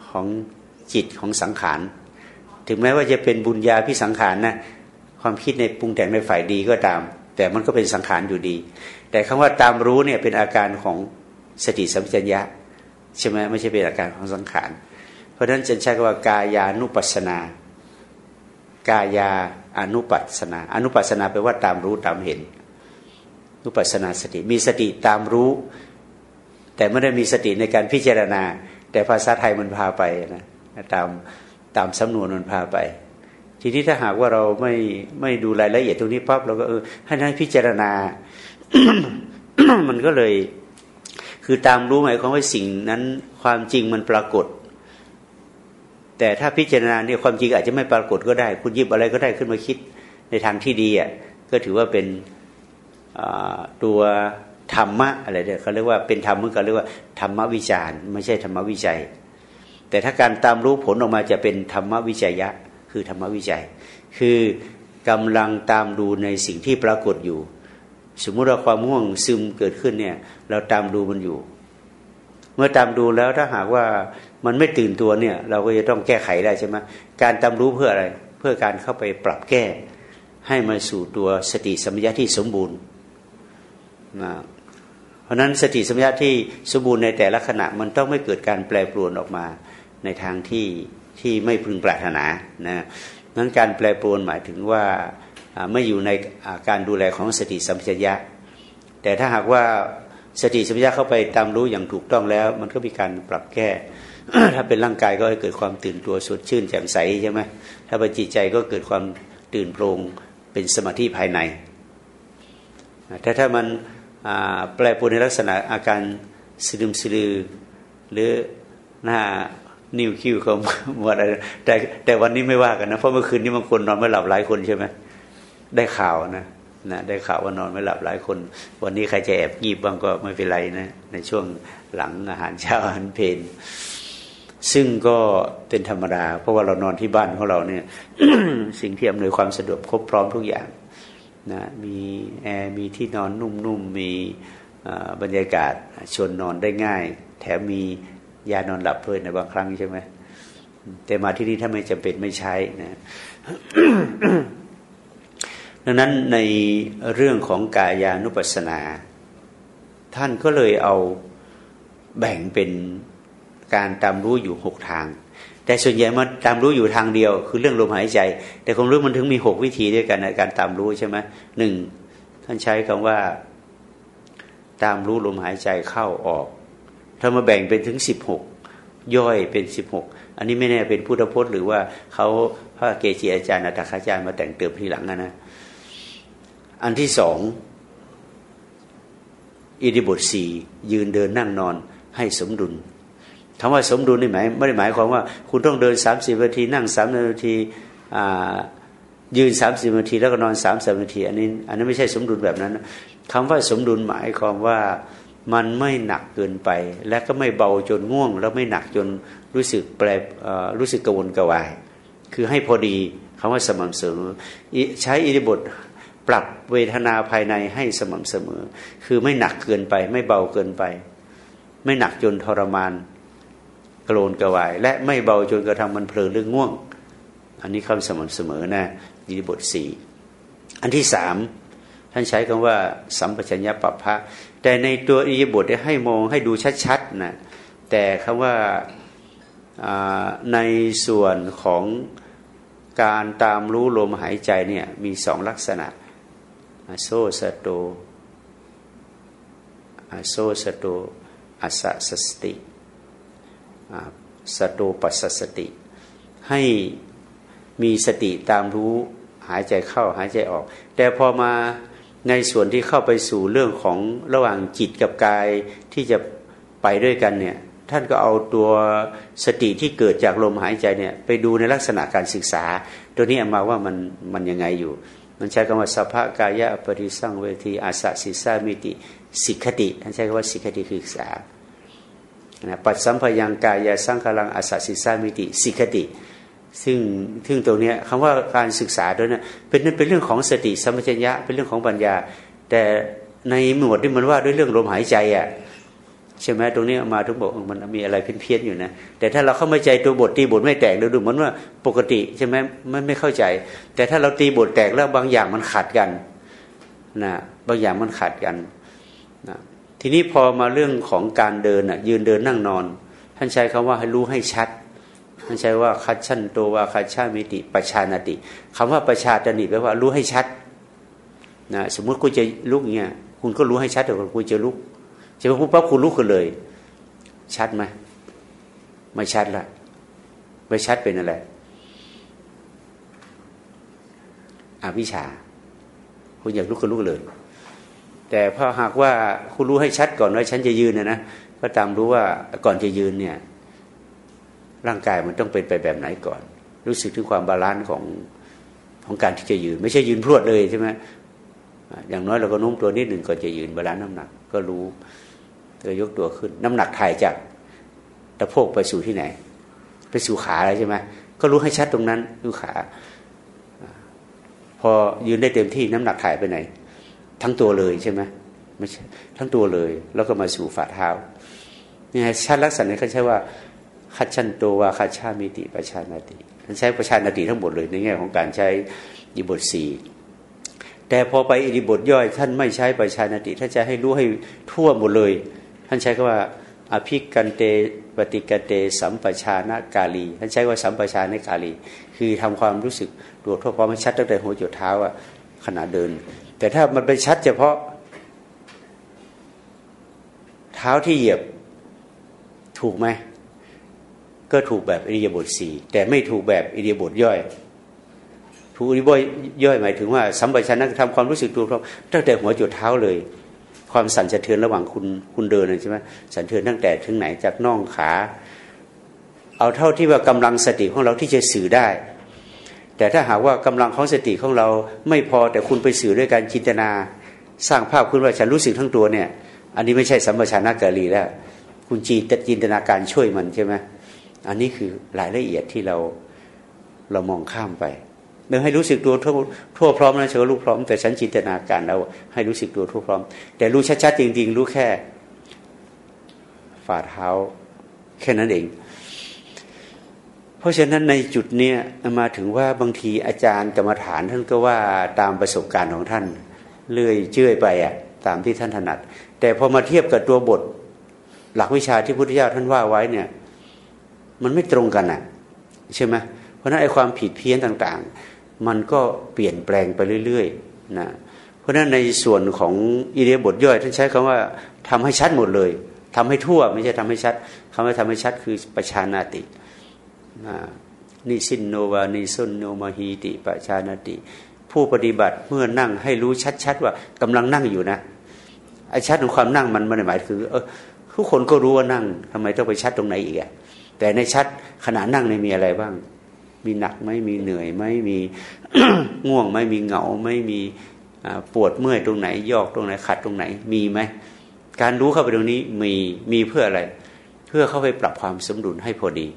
ของจิตของสังขาร ถึงแม้ว่าจะเป็นบุญญาพิสังขารนะความคิดในปรุงแต่งในฝ่ายดีก็ตาม แต่มันก็เป็นสังขารอยู่ดี แต่คำว่าตามรู้เนี่ยเป็นอาการของสติสัมปชัญญะ ใช่ไหมไม่ใช่เป็นอาการของสังขาร เพราะฉะนั้นจะใช้คำว่ากายานุปัสนา กายาอนุปัสนา อนุปัสนาแปลว่าตามรู้ตามเห็นนุปัสนาสติ มีสติตามรู้ แต่ไม่ได้มีสติในการพิจารณา แต่ภาษาไทยมันพาไปนะตามตามสำนวนมันพาไป ทีนี้ถ้าหากว่าเราไม่ไม่ดูรายละเอียดตรงนี้ปั๊บเราก็เออให้นั้นพิจารณา มันก็เลย คือตามรู้หมายความว่าสิ่งนั้นความจริงมันปรากฏ แต่ถ้าพิจารณาเนี่ยความจริงอาจจะไม่ปรากฏก็ได้ คุณยิบอะไรก็ได้ขึ้นมาคิดในทางที่ดีอะก็ถือว่าเป็นตัวธรรมะอะไรเนี่ยเขาเรียกว่าเป็นธรรมเมื่อเขาเรียกว่าธรรมวิจารไม่ใช่ธรรมวิจัย แต่ถ้าการตามรู้ผลออกมาจะเป็นธรรมวิจัยะ คือธรรมวิจัย คือกำลังตามดูในสิ่งที่ปรากฏอยู่ สมมุติเราความง่วงซึมเกิดขึ้นเนี่ย เราตามดูมันอยู่ เมื่อตามดูแล้วถ้าหากว่ามันไม่ตื่นตัวเนี่ย เราก็จะต้องแก้ไขได้ใช่ไหมการตามรู้เพื่ออะไร เพื่อการเข้าไปปรับแก้ ให้มาสู่ตัวสติสัมยาที่สมบูรณ์นะเพราะนั้นสติสัมยาที่สมบูรณ์ในแต่ละขณะมันต้องไม่เกิดการแปรปรวนออกมาในทางที่ที่ไม่พึงปรารถนานะนั้นการแปรปรวนหมายถึงว่า ไม่อยู่ในการดูแลของสติสัมปชัญญะ แต่ถ้าหากว่าสติสัมปชัญญะเข้าไปตามรู้อย่างถูกต้องแล้ว มันก็มีการปรับแก้ ถ้าเป็นร่างกายก็เกิดความตื่นตัวสดชื่นแจ่มใสใช่ไหมถ้าเป็นจิตใจก็เกิดความตื่นโปร่งเป็นสมาธิภายในแต่ถ้ามันแปลปรวนในลักษณะอาการสลืมสลือ หรือหน้านิ้วคิ้วเขาหมดอะไรแต่แต่วันนี้ไม่ว่ากันนะ เพราะเมื่อคืนนี้บางคนนอนไม่หลับหลายคนใช่ไหม ได้ข่าวนะนะได้ข่าวว่านอนไม่หลับหลายคน วันนี้ใครจะแอบงีบบ้างก็ไม่เป็นไรนะ ในช่วงหลังอาหารเช้าอาหารเพลนซึ่งก็เป็นธรรมดา เพราะว่าเรานอนที่บ้านของเราเนี่ย สิ่งที่อำนวยความสะดวกครบพร้อมทุกอย่างนะมีแอร์มีที่นอนนุ่มๆมีบรรยากาศชวนนอนได้ง่าย แถมมียานอนหลับเพื่อนในบางครั้งใช่ไหมแต่มาที่นี่ถ้าไม่จำเป็นไม่ใช้นะ ดังนั้นในเรื่องของกายานุปัสสนา ท่านก็เลยเอาแบ่งเป็นการตามรู้อยู่หกทาง แต่ส่วนใหญ่มาตามรู้อยู่ทางเดียว คือเรื่องลมหายใจ แต่ความรู้มันถึงมีหกวิธีด้วยกันในการตามรู้ใช่ไหมหนึ่งท่านใช้คำว่า ตามรู้ลมหายใจเข้าออก ถ้ามาแบ่งเป็นถึงสิบหกย่อยเป็นสิบหกอันนี้ไม่แน่เป็นพุทธพจน์หรือว่าเขาพระเกจิอาจารย์อัตถาจารย์มาแต่งเติมทีหลังนะนะ อันที่สองอิริบทสี่ยืนเดินนั่งนอนให้สมดุลคำว่าสมดุลนี่หมายไม่ได้หมายความว่า คุณต้องเดินสามสิบนาทีนั่งสามนาทียืนสามสิบนาที แล้วก็นอนสามสิบนาที อันนี้ อันนี้ไม่ใช่สมดุลแบบนั้นคำว่าสมดุลหมายความว่ามันไม่หนักเกินไป และก็ไม่เบาจนง่วง แล้วไม่หนักจนรู้สึกแปลรู้สึกกระวนกระวาย คือให้พอดีคำว่าสม่ำเสมอใช้อิริบท ปรับเวทนาภายในให้สม่ำเสมอ คือไม่หนักเกินไป ไม่เบาเกินไป ไม่หนักจนทรมานกระโลนกระวาย และไม่เบาจนกระทำมันเพลินเรื่องง่วง อันนี้คำสม่ำเสมอนะอิริยาบถสี่อันที่สามท่านใช้คำว่า สัมปชัญญปัพพะแต่ในตัวอิริยาบถได้ให้มองให้ดูชัดๆนะแต่คำว่าในส่วนของการตามรู้ลมหายใจเนี่ยมีสองลักษณะ อโสสะโต โสสะโตอัสสะสะติสโตปัสสติ ให้มีสติตามรู้หายใจเข้าหายใจออก แต่พอมาในส่วนที่เข้าไปสู่เรื่องของระหว่างจิตกับกายที่จะไปด้วยกันเนี่ยท่านก็เอาตัวสติที่เกิดจากลมหายใจเนี่ยไปดูในลักษณะการศึกษา ตัวนี้มาว่ามันมันยังไงอยู่ มันใช้คำว่าสภากายะปริสังเวทีอาสะสิสามิติสิกขติท่านใช้คำว่าสิกขติคือศึกษาปัจสัมพยังกายะสังขลังอาสะสิสามิติสิกขติ ซึ่งซึ่งตรงนี้คำว่าการศึกษาด้วยนะเป็นเป็นเรื่องของสติสัมปชัญญะเป็นเรื่องของปัญญา แต่ในหมวดที่มันว่าด้วยเรื่องลมหายใจอะ ใช่ไหมตรงนี้มาทุกบอกมันมีอะไรเพี้ยนๆอยู่นะ แต่ถ้าเราเข้าม่ใจตัวบทตีบทไม่แตกเราดูเหมือนว่าปกติใช่ไหมไม่ไม่เข้าใจ แต่ถ้าเราตีบทแตกแล้วบางอย่างมันขาดกันนะบางอย่างมันขาดกันนะทีนี้พอมาเรื่องของการเดินอะยืนเดินนั่งนอน ท่านใช้คำว่าให้รู้ให้ชัดท่านใช้ว่าคัดชันตัวว่าคัดชามิติประชานติคำว่าประชาตนิแปลว่ารู้ให้ชัดนะสมมุติคุณจะลุกเงี้ยคุณก็รู้ให้ชัดแต่คุณจะลุก จะพูดปั๊บคุณลุกขึ้นเลย ชัดไหมไม่ชัดละไม่ชัดเป็นอะไรอวิชชา คุณอยากลุกก็ลุกเลย แต่พอหากว่าคุณรู้ให้ชัดก่อนว่าฉันจะยืนนะนะก็ตามรู้ว่าก่อนจะยืนเนี่ย ร่างกายมันต้องเป็นไปแบบไหนก่อน รู้สึกถึงความ balance ของของการที่จะยืน ไม่ใช่ยืนพรวดเลยใช่ไหมอย่างน้อยเราก็โน้มตัวนิดหนึ่งก่อนจะยืน balance น้ำหนัก ก็รู้ เธอยกตัวขึ้น น้ำหนักถ่ายจากตะโพกไปสู่ที่ไหน ไปสู่ขาอะไรใช่ไหมก็รู้ให้ชัดตรงนั้นดูขา พอยืนได้เต็มที่น้ำหนักถ่ายไปไหน ทั้งตัวเลยใช่ไหมไม่ใช่ทั้งตัวเลย แล้วก็มาสู่ฝ่าเท้านี่ชัดลักษณะนี้เขาใช้ว่าคัดชันตัววาคัดชามิติประชานาติท่านใช้ประชานาติทั้งหมดเลยในแง่ของการใช้อิบทสีแต่พอไปอิบทย่อย ท่านไม่ใช้ประชานาติท่าจะให้รู้ให้ทั่วหมดเลย ท่านใช้คำว่าอภิกันเตปฏิกันเตสัมปชานากาลี ท่านใช้ว่าสัมปชานกาลี คือทำความรู้สึกตัวทั่วพร้อมชัดตั้งแต่หัวจุดเท้าอะขณะเดิน แต่ถ้ามันไปชัดเฉพาะ เท้าที่เหยียบถูกไหมก็ถูกแบบอิริยาบถสี่แต่ไม่ถูกแบบอิริยาบถย่อย ถูกอิริยาบถย่อยหมายถึงว่าสัมปชัญญะทำความรู้สึกตัวพร้อมตั้งแต่หัวจุดเท้าเลย ความสั่นสะเทือนระหว่างคุณคุณเดินใช่ไหมสั่นเทือนตั้งแต่ถึงไหนจากน่องขา เอาเท่าที่ว่ากำลังสติของเราที่จะสื่อได้ แต่ถ้าหากว่ากำลังของสติของเราไม่พอแต่คุณไปสื่อด้วยการจินตนา สร้างภาพขึ้นว่าฉันรู้สึกทั้งตัวเนี่ย อันนี้ไม่ใช่สัมปชัญญะกาลีแล้ว คุณจีจินตนาการช่วยมันใช่ไหมอันนี้คือรายละเอียดที่เราเรามองข้ามไป เมื่อให้รู้สึกตัวทั่วทั่วพร้อมนะเชื่อรู้พร้อมแต่ฉันจินตนาการเราให้รู้สึกตัวทั่วพร้อม แต่รู้ชัดๆจริง ๆ รู้แค่ฝ่าเท้า แค่นั้นเอง เพราะฉะนั้นในจุดเนี้ยมาถึงว่าบางทีอาจารย์กรรมฐานท่านก็ว่าตามประสบการณ์ของท่าน เลื่อยเจื่อยไปอะตามที่ท่านถนัด แต่พอมาเทียบกับตัวบท หลักวิชาที่พุทธเจ้าท่านว่าไว้เนี่ย มันไม่ตรงกันอะ ใช่ไหมเพราะนั้นไอ้ความผิดเพี้ยนต่าง ๆ มันก็เปลี่ยนแปลงไปเรื่อยๆนะเพราะนั้นในส่วนของอิเดียบทย่อยท่านใช้คำว่าทำให้ชัดหมดเลยทำให้ทั่วไม่ใช่ทำให้ชัดคำว่าทำให้ชัดคือประชานาตินิสินโนวานิสุนโนมาฮีติประชานาติ ผู้ปฏิบัติเมื่อนั่งให้รู้ชัดๆว่ากำลังนั่งอยู่นะไอ้ชัดของความนั่งมันมันหมายคือเออทุกคนก็รู้ว่านั่งทำไมต้องไปชัดตรงไหนอีกอะแต่ในชัดขณะนั่งในมีอะไรบ้าง มีหนักไหมมีเหนื่อยไหมมีง่วงไหมมีเหงาไม่มีปวดเมื่อยตรงไหนยอกตรงไหนขัดตรงไหนมีไหมการรู้เข้าไปตรงนี้มีมีเพื่ออะไร เพื่อเข้าไปปรับความสมดุลให้พอดี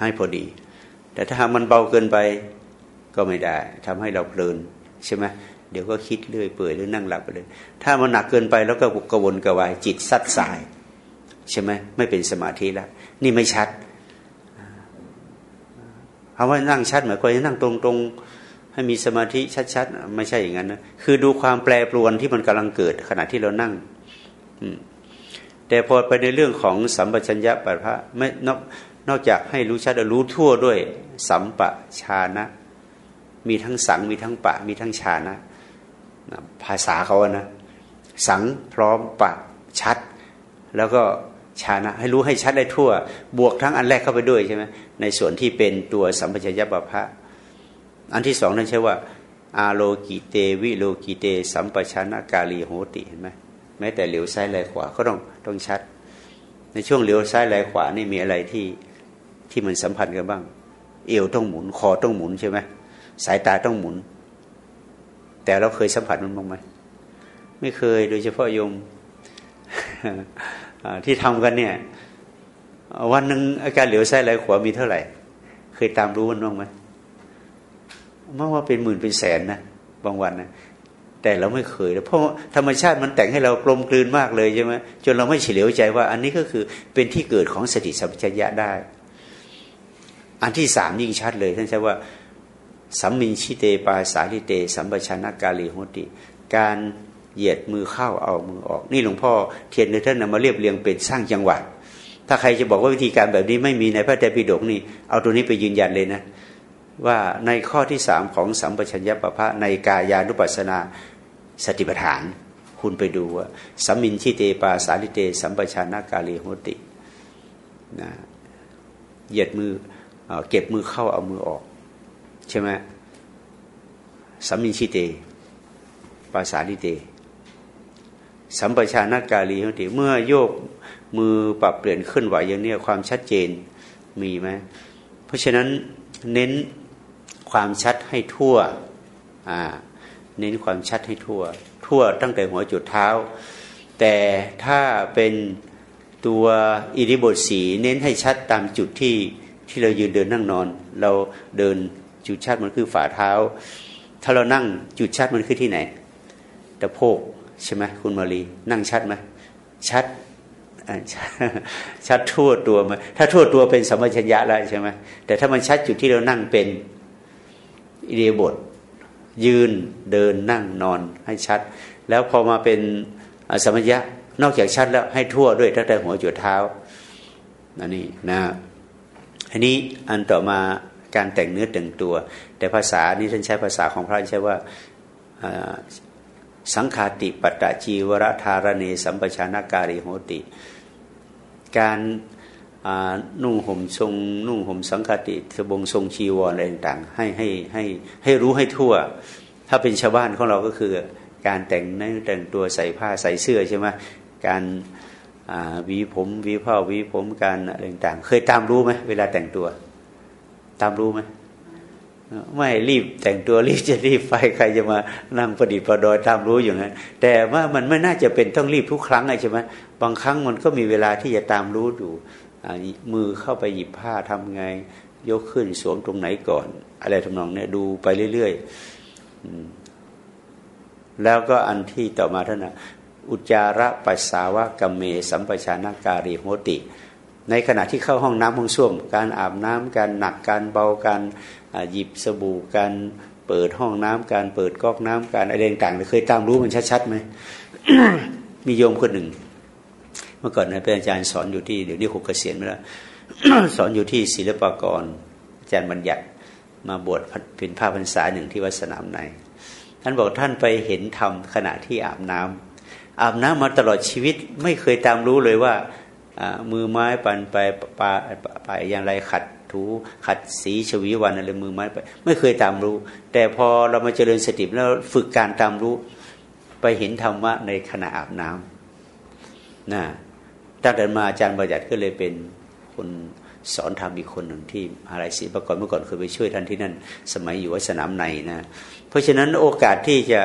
ให้พอดี แต่ถ้ามันเบาเกินไปก็ไม่ได้ทำให้เราเพลินใช่ไหมเดี๋ยวก็คิดเรื่อยเปื่อยหรือนั่งหลับไปเลย ถ้ามันหนักเกินไปแล้วก็กระวนกระวายจิตซัดสาย ใช่ไหมไม่เป็นสมาธิแล้วนี่ไม่ชัด คำว่านั่งชัดหมายความว่านั่งตรงๆ ให้มีสมาธิชัดๆ ไม่ใช่อย่างนั้นนะคือดูความแปรปรวนที่มันกำลังเกิด ขณะที่เรานั่งแต่พอไปในเรื่องของสัมปชัญญะปัฏฐะไม่นอกนอกจากให้รู้ชัดรู้ทั่วด้วย สัมปชานะ มีทั้งสังมีทั้งปะ มีทั้งชานะ ภาษาเขานะ สังพร้อมปะชัด แล้วก็ ชานะให้รู้ให้ชัดได้ทั่ว บวกทั้งอันแรกเข้าไปด้วยใช่ไหมในส่วนที่เป็นตัวสัมปชัญญะบพะอันที่สองนั่นใช่ว่า อาโลกิเตวิโลกิเต สัมปชัญญะกาลีโหติเห็นไหมแม้แต่เหลียวซ้ายไหลขวาก็ต้องต้องชัด ในช่วงเหลียวซ้ายไหลขวานี่มีอะไรที่ที่มันสัมพันธ์กันบ้าง เอวต้องหมุนคอต้องหมุนใช่ไหมสายตาต้องหมุน แต่เราเคยสัมผัสมันบ้างไหมไม่เคยโดยเฉพาะโยม ที่ทำกันเนี่ย วันหนึ่งอาการเหลียวซ้ายไหลขวามีเท่าไหร่ เคยตามรู้มันบ้างไหมมากว่าเป็นหมื่นเป็นแสนนะบางวันนะแต่เราไม่เคยเพราะธรรมชาติมันแต่งให้เรากลมกลืนมากเลยใช่ไหมจนเราไม่เฉลียวใจว่า อันนี้ก็คือเป็นที่เกิดของสติสัมปชัญญะได้ อันที่สามยิ่งชัดเลยท่านใช้ว่าสัมมินชิเตปาสาลิเต สัมปชัญญะกาลีโหติ การ เหยียดมือเข้าเอามือออก นี่หลวงพ่อเทียนในท่านนำมาเรียบเรียงเป็นสร้างจังหวัดถ้าใครจะบอกว่าวิธีการแบบนี้ไม่มีในพระเตปิฎกนี่เอาตัวนี้ไปยืนยันเลยนะ ว่าในข้อที่สามของสัมปชัญญะปะพะในกายานุปัสสนาสติปัฏฐาน คุณไปดูว่าสัมมินชิเตปาสาลิเต สัมปชัญญะกาลีโหตินะเหยียดมือเก็บมือเข้าเอามือออก ใช่ไหมสัมมินชิเตปาสาลิเต สัมปชานากาลีทังทีเมื่อโยกมือปรับเปลี่ยนขึ้นไหวอย่างนี้ความชัดเจนมีไหมเพราะฉะนั้นเน้นความชัดให้ทั่วเน้นความชัดให้ทั่ว ทั่วตั้งแต่หัวจุดเท้า แต่ถ้าเป็นตัวอิริบทสีเน้นให้ชัดตามจุดที่ที่เรายืนเดินนั่งนอน เราเดินจุดชัดมันคือฝ่าเท้า ถ้าเรานั่งจุดชัดมันคือที่ไหนตะโพก ใช่ไหมคุณมารีนั่งชัดไหมชัดชัดทั่วตัวมาถ้าทั่วตัวเป็นสมัชัญญะแล้วใช่ไหมแต่ถ้ามันชัดจุดที่เรานั่งเป็นอิเดียบท ยืนเดินนั่งนอนให้ชัด แล้วพอมาเป็นสมัญญะนอกจากชัดแล้วให้ทั่วด้วยตั้งแต่หัวจุดเท้านันนี่นะอันนี้อันต่อมาการแต่งเนื้อแต่งตัว แต่ภาษานี้ท่านใช้ภาษาของพระใช้ว่า สังขาติปัตตจีวรธารเนสัมปชานาการิโหติ การนุ่งห่มทรงนุ่งห่มสังคติสบงทรงชีวรอะไรต่างๆให้ให้ให้ให้รู้ให้ทั่ว ถ้าเป็นชาวบ้านของเราก็คือ การแต่งเนื้อแต่งตัวใส่ผ้าใส่เสื้อใช่ไหมการวีผมวีผ้าวีผมการอะไรต่างๆ เคยตามรู้ไหมเวลาแต่งตัว ตามรู้ไหม ไม่รีบแต่งตัวรีบจะรีบไปใครจะมานั่งประดิษฐ์ประดอยตามรู้อยู่นั้นแต่ว่ามันไม่น่าจะเป็นต้องรีบทุกครั้งใช่ไหมบางครั้งมันก็มีเวลาที่จะตามรู้อยู่มือเข้าไปหยิบผ้าทำไง ยกขึ้นสวมตรงไหนก่อน อะไรทำนองเนี้ยดูไปเรื่อยๆแล้วก็อันที่ต่อมาท่านนะอุจาระปัสสาวะกัมเม สัมปชานาการิโหติ ในขณะที่เข้าห้องน้ำห้องส้วม การอาบน้ำการหนักการเบาการ หยิบสบู่การเปิดห้องน้ำการเปิดก๊อกน้ำการอะไรต่างๆเคยตามรู้มันชัดๆไหมมีโยมคนหนึ่ง เมื่อก่อนนะเป็นอาจารย์สอนอยู่ที่เดี๋ยวนี้หกเกษียณไปแล้วสอนอยู่ที่ศิลปากร อาจารย์บัญญัติมาบวชเป็นภาพพรรษาหนึ่งที่วัดสนามในท่านบอกท่านไปเห็นธรรมขณะที่อาบน้ำอาบน้ำมาตลอดชีวิตไม่เคยตามรู้เลยว่ามือไม้ปันไปปลาไปอย่างไรขัด ถูขัดสีชวีวันอะไรมือไม้ไปไม่เคยตามรู้ แต่พอเรามาเจริญสติแล้วฝึกการตามรู้ ไปเห็นธรรมะในขณะอาบน้ำนะตั้งแต่มาอาจารย์บัญญัติก็เลยเป็นคนสอนธรรมอีกคนหนึ่งที่อะไรศิลปกรเมื่อก่อนเคยไปช่วยท่านที่นั่น สมัยอยู่วัดสนามในนะเพราะฉะนั้นโอกาสที่จะ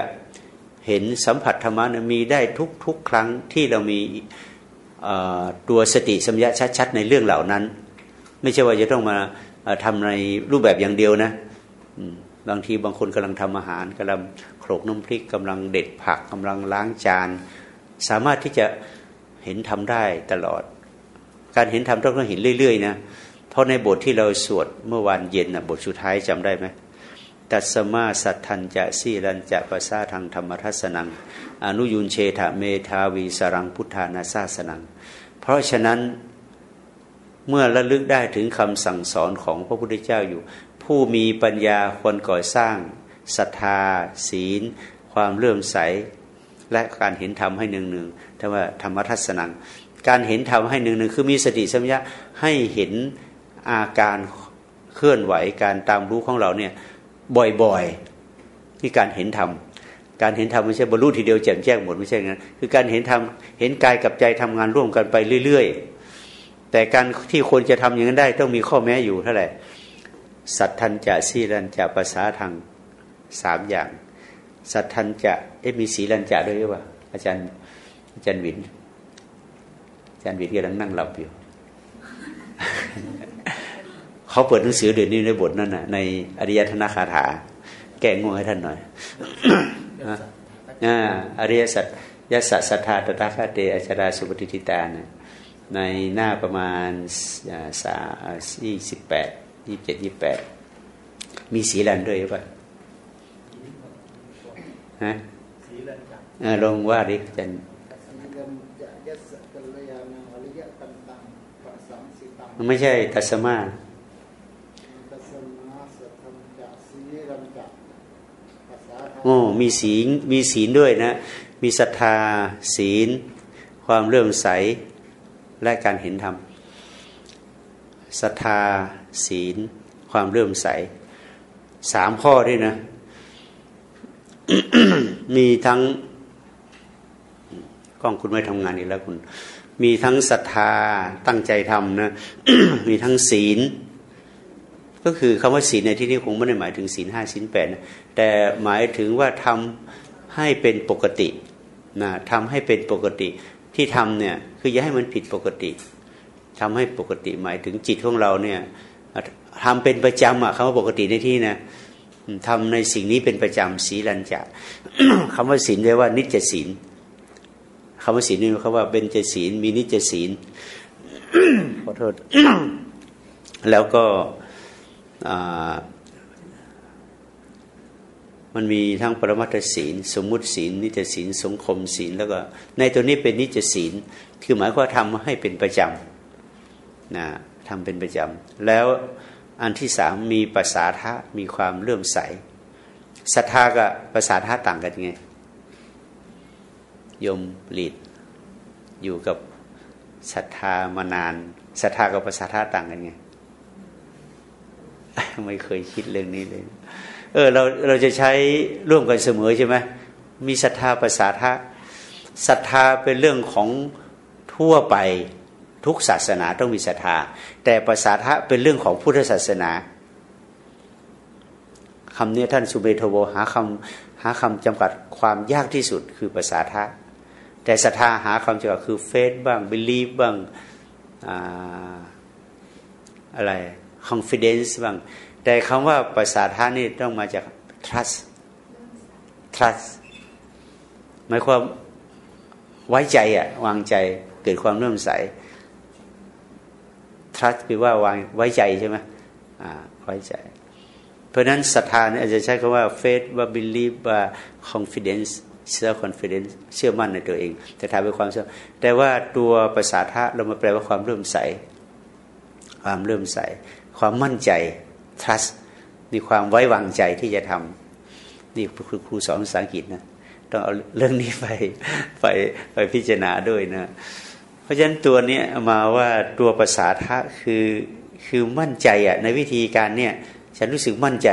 เห็นสัมผัสธรรมะมีได้ทุกๆครั้งที่เรามีตัวสติสัมยาชัดๆในเรื่องเหล่านั้น ไม่ใช่ว่าจะต้องมาทำในรูปแบบอย่างเดียวนะบางทีบางคนกำลังทำอาหารกำลังโขลกน้ำพริกกำลังเด็ดผักกำลังล้างจาน สามารถที่จะเห็นทำได้ตลอด การเห็นทำต้องเห็นเรื่อยๆนะเพราะในบทที่เราสวดเมื่อวานเย็นนะบทสุดท้ายจำได้ไหมตัสมาสัทธันจะสีรันจะปัสาทางธรรมทัศนัง อนุยุนเชถะเมธาวีสรังพุทธานาซาสนัง เพราะฉะนั้น เมื่อระลึกได้ถึงคำสั่งสอนของพระพุทธเจ้าอยู่ ผู้มีปัญญาควรก่อสร้างศรัทธา ศีล ความเลื่อมใส และการเห็นธรรมให้หนึ่งหนึ่งแต่ว่าธรรมทัศนัง การเห็นธรรมให้หนึ่งหนึ่งคือมีสติสัมยาให้เห็นอาการเคลื่อนไหวการตามรู้ของเราเนี่ยบ่อยๆที่การเห็นธรรมการเห็นธรรมไม่ใช่บรรลุทีเดียวแจ่มแจ้งหมดไม่ใช่งั้นคือการเห็นธรรมเห็นกายกับใจทำงานร่วมกันไปเรื่อยๆ แต่การที่คนจะทำอย่างนั้นได้ต้องมีข้อแม้อยู่เท่าไหร่สัตทันจะสีรันจะภาษาทางสามอย่าง สัตทันจะเอ๊ะมีสีรันจะด้วยหรือเปล่าอาจารย์อาจารย์วิน อาจารย์วินกำลังนั่งหลับอยู่ เขาเปิดหนังสือเดี๋ยวนี้ในบทนั้นน่ะในอริยธนคาถา แก้งงให้ท่านหน่อยอริยสัจยสัจสัทธาตถาคาเตอชราสุปฏิทิตานะ ในหน้าประมาณสาสี่สิบแปดยี่เจ็ดยี่แปดมีสีลันด้วยป่ะฮะลงว่าดิจันไม่ใช่ตัสมาโอ้มีศีลมีศีลด้วยนะ มีศรัทธาศีล ความเลื่อมใส และการเห็นธรรมศรัทธาศีล ความเลื่อมใสสามข้อด้วยนะ มีทั้งกล้องคุณไม่ทำงานอีกแล้วคุณ มีทั้งศรัทธาตั้งใจทำนะ มีทั้งศีล ก็คือคำว่าศีลในที่นี้คงไม่ได้หมายถึงศีลห้าศีลแปดนะแต่หมายถึงว่าทำให้เป็นปกตินะทำให้เป็นปกติ ที่ทำเนี่ยคืออย่าให้มันผิดปกติทำให้ปกติหมายถึงจิตของเราเนี่ยทำเป็นประจำอะคำว่าปกติในที่นะทำในสิ่งนี้เป็นประจำศีลันจะคำว่าศีลเรียกว่า นิจศีลคำว่าศีลนี่เขาว่าเป็นจศีลมีนิจศีลขอโทษแล้วก็ มันมีทั้งปรมัตศีล สมมุติศีลนิจศีลสงคมศีล แล้วก็ ในตัวนี้เป็นนิจศีล คือหมายความทำให้เป็นประจำนะทำเป็นประจำ แล้วอันที่สามมีภาษาทะมีความเลื่อมใสศรัทธากับภาษาทะต่างกันไงยมลีดอยู่กับศรัทธามานานศรัทธากับภาษาทะต่างกันไงไม่เคยคิดเรื่องนี้เลย เออเราเราจะใช้ร่วมกันเสมอใช่ไหมมีศรัทธาภาษาทะศรัทธาเป็นเรื่องของทั่วไปทุกศาสนาต้องมีศรัทธา แต่ภาษาทะเป็นเรื่องของพุทธศาสนาคำนี้ท่านสุเมโทโวหาคำหาคำจำกัดความยากที่สุดคือภาษาทะแต่ศรัทธาหาคำจำกัดคือเฟซบ้างบิลีฟบ้างอะไร confidence บ้าง แต่คำว่าภาษาท่านี่ต้องมาจาก trust trust หมายความไว้ใจอะวางใจเกิดความเลื่มใส trust แปลว่าวางไว้ใจใช่ไหมอ่าไว้ใจ เพราะนั้นศรัทธาเนี่ยอาจจะใช้คำว่า faith ว่า believe ว่า confidence เชื่อ confidence เชื่อมั่นในตัวเอง แต่ถามเป็นความเชื่อ แต่ว่าตัวภาษาทะเรามาแปลว่าความเลื่มใส ความเลื่มใส ความมั่นใจ trust มีความไว้วางใจที่จะทำนี่ครูครูสอนภาษาอังกฤษนะ ต้องเอาเรื่องนี้ไปไปไปพิจารณาด้วยนะ เพราะฉะนั้นตัวนี้มาว่าตัวภาษาทะคือคือมั่นใจอะในวิธีการเนี่ยฉันรู้สึกมั่นใจ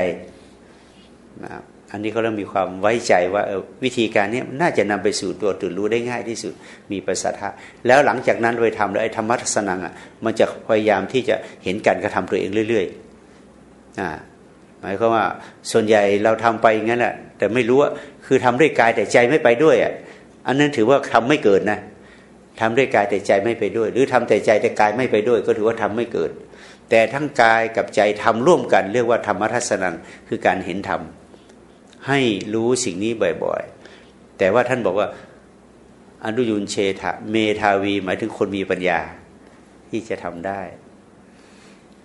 นะอันนี้เขาเริ่มมีความไว้ใจว่าวิธีการนี้น่าจะนำไปสู่ตัวตื่นรู้ได้ง่ายที่สุดมีประสาทะแล้วหลังจากนั้นไปทำแล้วไอ้ธรรมะทัศนังอะมันจะพยายามที่จะเห็นการกระทำตัวเองเรื่อย ๆ อ่าหมายความว่าส่วนใหญ่เราทำไปงั้นแหละแต่ไม่รู้ว่าคือทำด้วยกายแต่ใจไม่ไปด้วยอะอันนั้นถือว่าทำไม่เกิดนะทำด้วยกายแต่ใจไม่ไปด้วย หรือทำแต่ใจแต่กายไม่ไปด้วย ก็ถือว่าทำไม่เกิด แต่ทั้งกายกับใจทำร่วมกัน เรียกว่าธรรมทัศนังคือการเห็นธรรมให้รู้สิ่งนี้บ่อยๆ แต่ว่าท่านบอกว่าอนุยุนเชทะเมทาวี หมายถึงคนมีปัญญาที่จะทำได้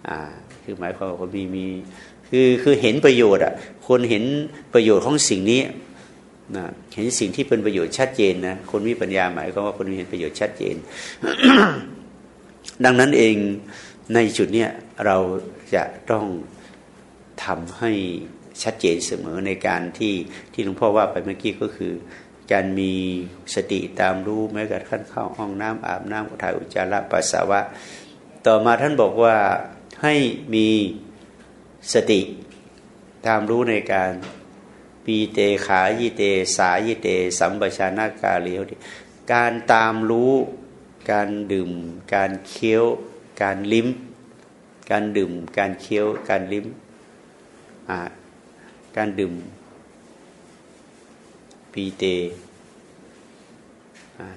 อ่าคือหมายความว่าคนมีมีคือคือเห็นประโยชน์อะคนเห็นประโยชน์ของสิ่งนี้นะเห็นสิ่งที่เป็นประโยชน์ชัดเจนนะคนมีปัญญาหมายความว่าคนมีเห็นประโยชน์ชัดเจน ดังนั้นเองในจุดเนี้ยเราจะต้องทำให้ชัดเจนเสมอในการที่ที่หลวงพ่อว่าไปเมื่อกี้ก็คือ การมีสติตามรู้แม้กระทั่งเข้าห้องน้ำอาบน้ำถ่ายอุจจาระปัสสาวะ ต่อมาท่านบอกว่า ให้มีสติตามรู้ในการปีเตขายิเต สายิเต สัมปชานากาเลียวการตามรู้การดื่ม การเคี้ยว การลิ้ม การดื่ม การเคี้ยว การลิ้มการดื่มปีเต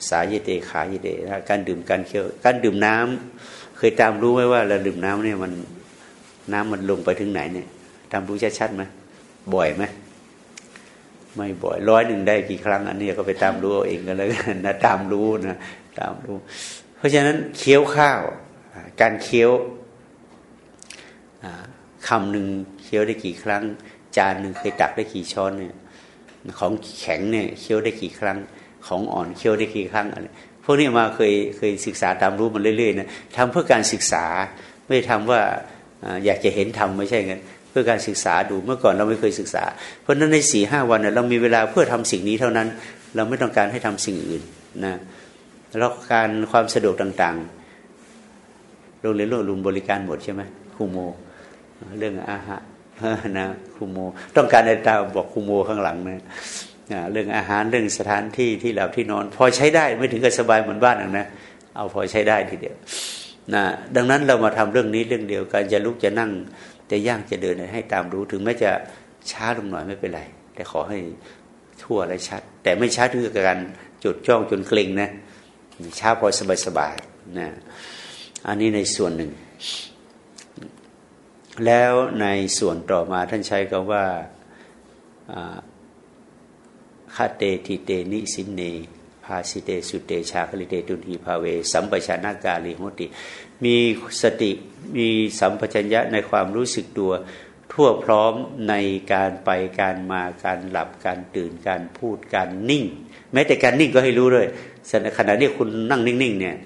สายเต ขาเยเต การดื่มการเคี้ยว การดื่มน้ำ เคยตามรู้ไหมว่าเราดื่มน้ำเนี่ยมันน้ำมันลงไปถึงไหนเนี่ย ตามรู้ชัดๆไหมบ่อยไหมไม่บ่อยร้อยหนึ่งได้กี่ครั้ง อันนี้ก็ไปตามรู้เอาเองกันแล้วกันนะตามรู้นะตามรู้ เพราะฉะนั้นเคี้ยวข้าว การเคี้ยวคำหนึ่งเคี้ยวได้กี่ครั้ง จานหนึ่งเคยตักได้กี่ช้อนเนี่ยของแข็งเนี่ยเคี้ยวได้กี่ครั้ง ของอ่อนเคี้ยวได้กี่ครั้งอะไร วกนี้มาเคยเคยศึกษาตามรู้มันเรื่อยๆนะทำเพื่อการศึกษาไม่ทำว่าอยากจะเห็นทำไม่ใช่เงี้ยเพื่อการศึกษาดูเมื่อก่อนเราไม่เคยศึกษา เพราะฉะนั้นในสี่ห้าวันเรามีเวลาเพื่อทำสิ่งนี้เท่านั้น เราไม่ต้องการให้ทำสิ่งอื่นนะแล้วการความสะดวกต่างๆโรงเรียนโรงรุมบริการหมดใช่ไหมคูโม เรื่องอาหารนะคูโม ต้องการในตาบอกคูโมข้างหลังนะ เรื่องอาหารเรื่องสถานที่ที่หลับที่นอน พอใช้ได้ไม่ถึงกับสบายเหมือนบ้านนะ เอาพอใช้ได้ทีเดียวนะดังนั้นเรามาทำเรื่องนี้เรื่องเดียวการจะลุกจะนั่งจะย่างจะเดินให้ตามรู้ถึงแม้จะช้าลงหน่อยไม่เป็นไร แต่ขอให้ทั่วและชัด แต่ไม่ช้าถึงกับการจดจ้องจนเกรงนะช้าพอสบายๆนะอันนี้ในส่วนหนึ่ง แล้วในส่วนต่อมาท่านใช้คำว่า คะเต ฐิเตนิสินเนภาสิเตสุตเตชาคะริเตตุณหีภาเว สัมปะชานะการี โหติ มีสติมีสัมปชัญญะในความรู้สึกตัวทั่วพร้อมในการไปการมาการหลับการตื่นการพูดการนิ่ง แม้แต่การนิ่งก็ให้รู้ด้วยขณะที่คุณนั่งนิ่งๆเนี่ย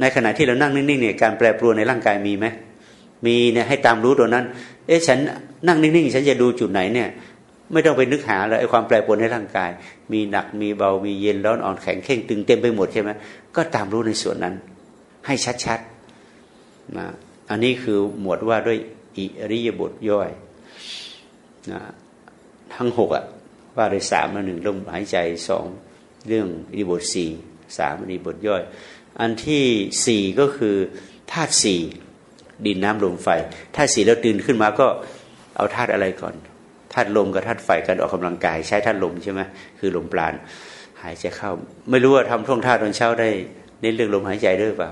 ในขณะที่เรานั่งนิ่งๆเนี่ยการแปรปรวนในร่างกายมีไหมมีเนี่ยให้ตามรู้ตัวนั้น เอ๊ะฉันนั่งนิ่งๆ ฉันจะดูจุดไหนเนี่ย ไม่ต้องไปนึกหาเลยไอ้ความแปรปรวนในร่างกาย มีหนักมีเบามีเย็นร้อนอ่อนแข็งเข่งตึงเต็มไปหมดใช่ไหมก็ตามรู้ในส่วนนั้น ให้ชัดๆนะอันนี้คือหมวดว่าด้วยอิริยบทย่อยนะทั้งหกอะว่าด้วยสามหนึ่งลมหายใจสองเรื่องอิริบทสี่สามอิริบทย่อย อันที่สี่ก็คือธาตุสี่ดินน้ำลมไฟธาตุสี่แล้วตื่นขึ้นมาก็เอาธาตุอะไรก่อน ธาตุลมกับธาตุไฟการออกกำลังกาย ใช้ธาตุลมใช่ไหมคือลมปราณหายใจเข้า ไม่รู้ว่าทำท่องท่าตอนเช้าได้เน้นเรื่องลมหายใจด้วยเปล่า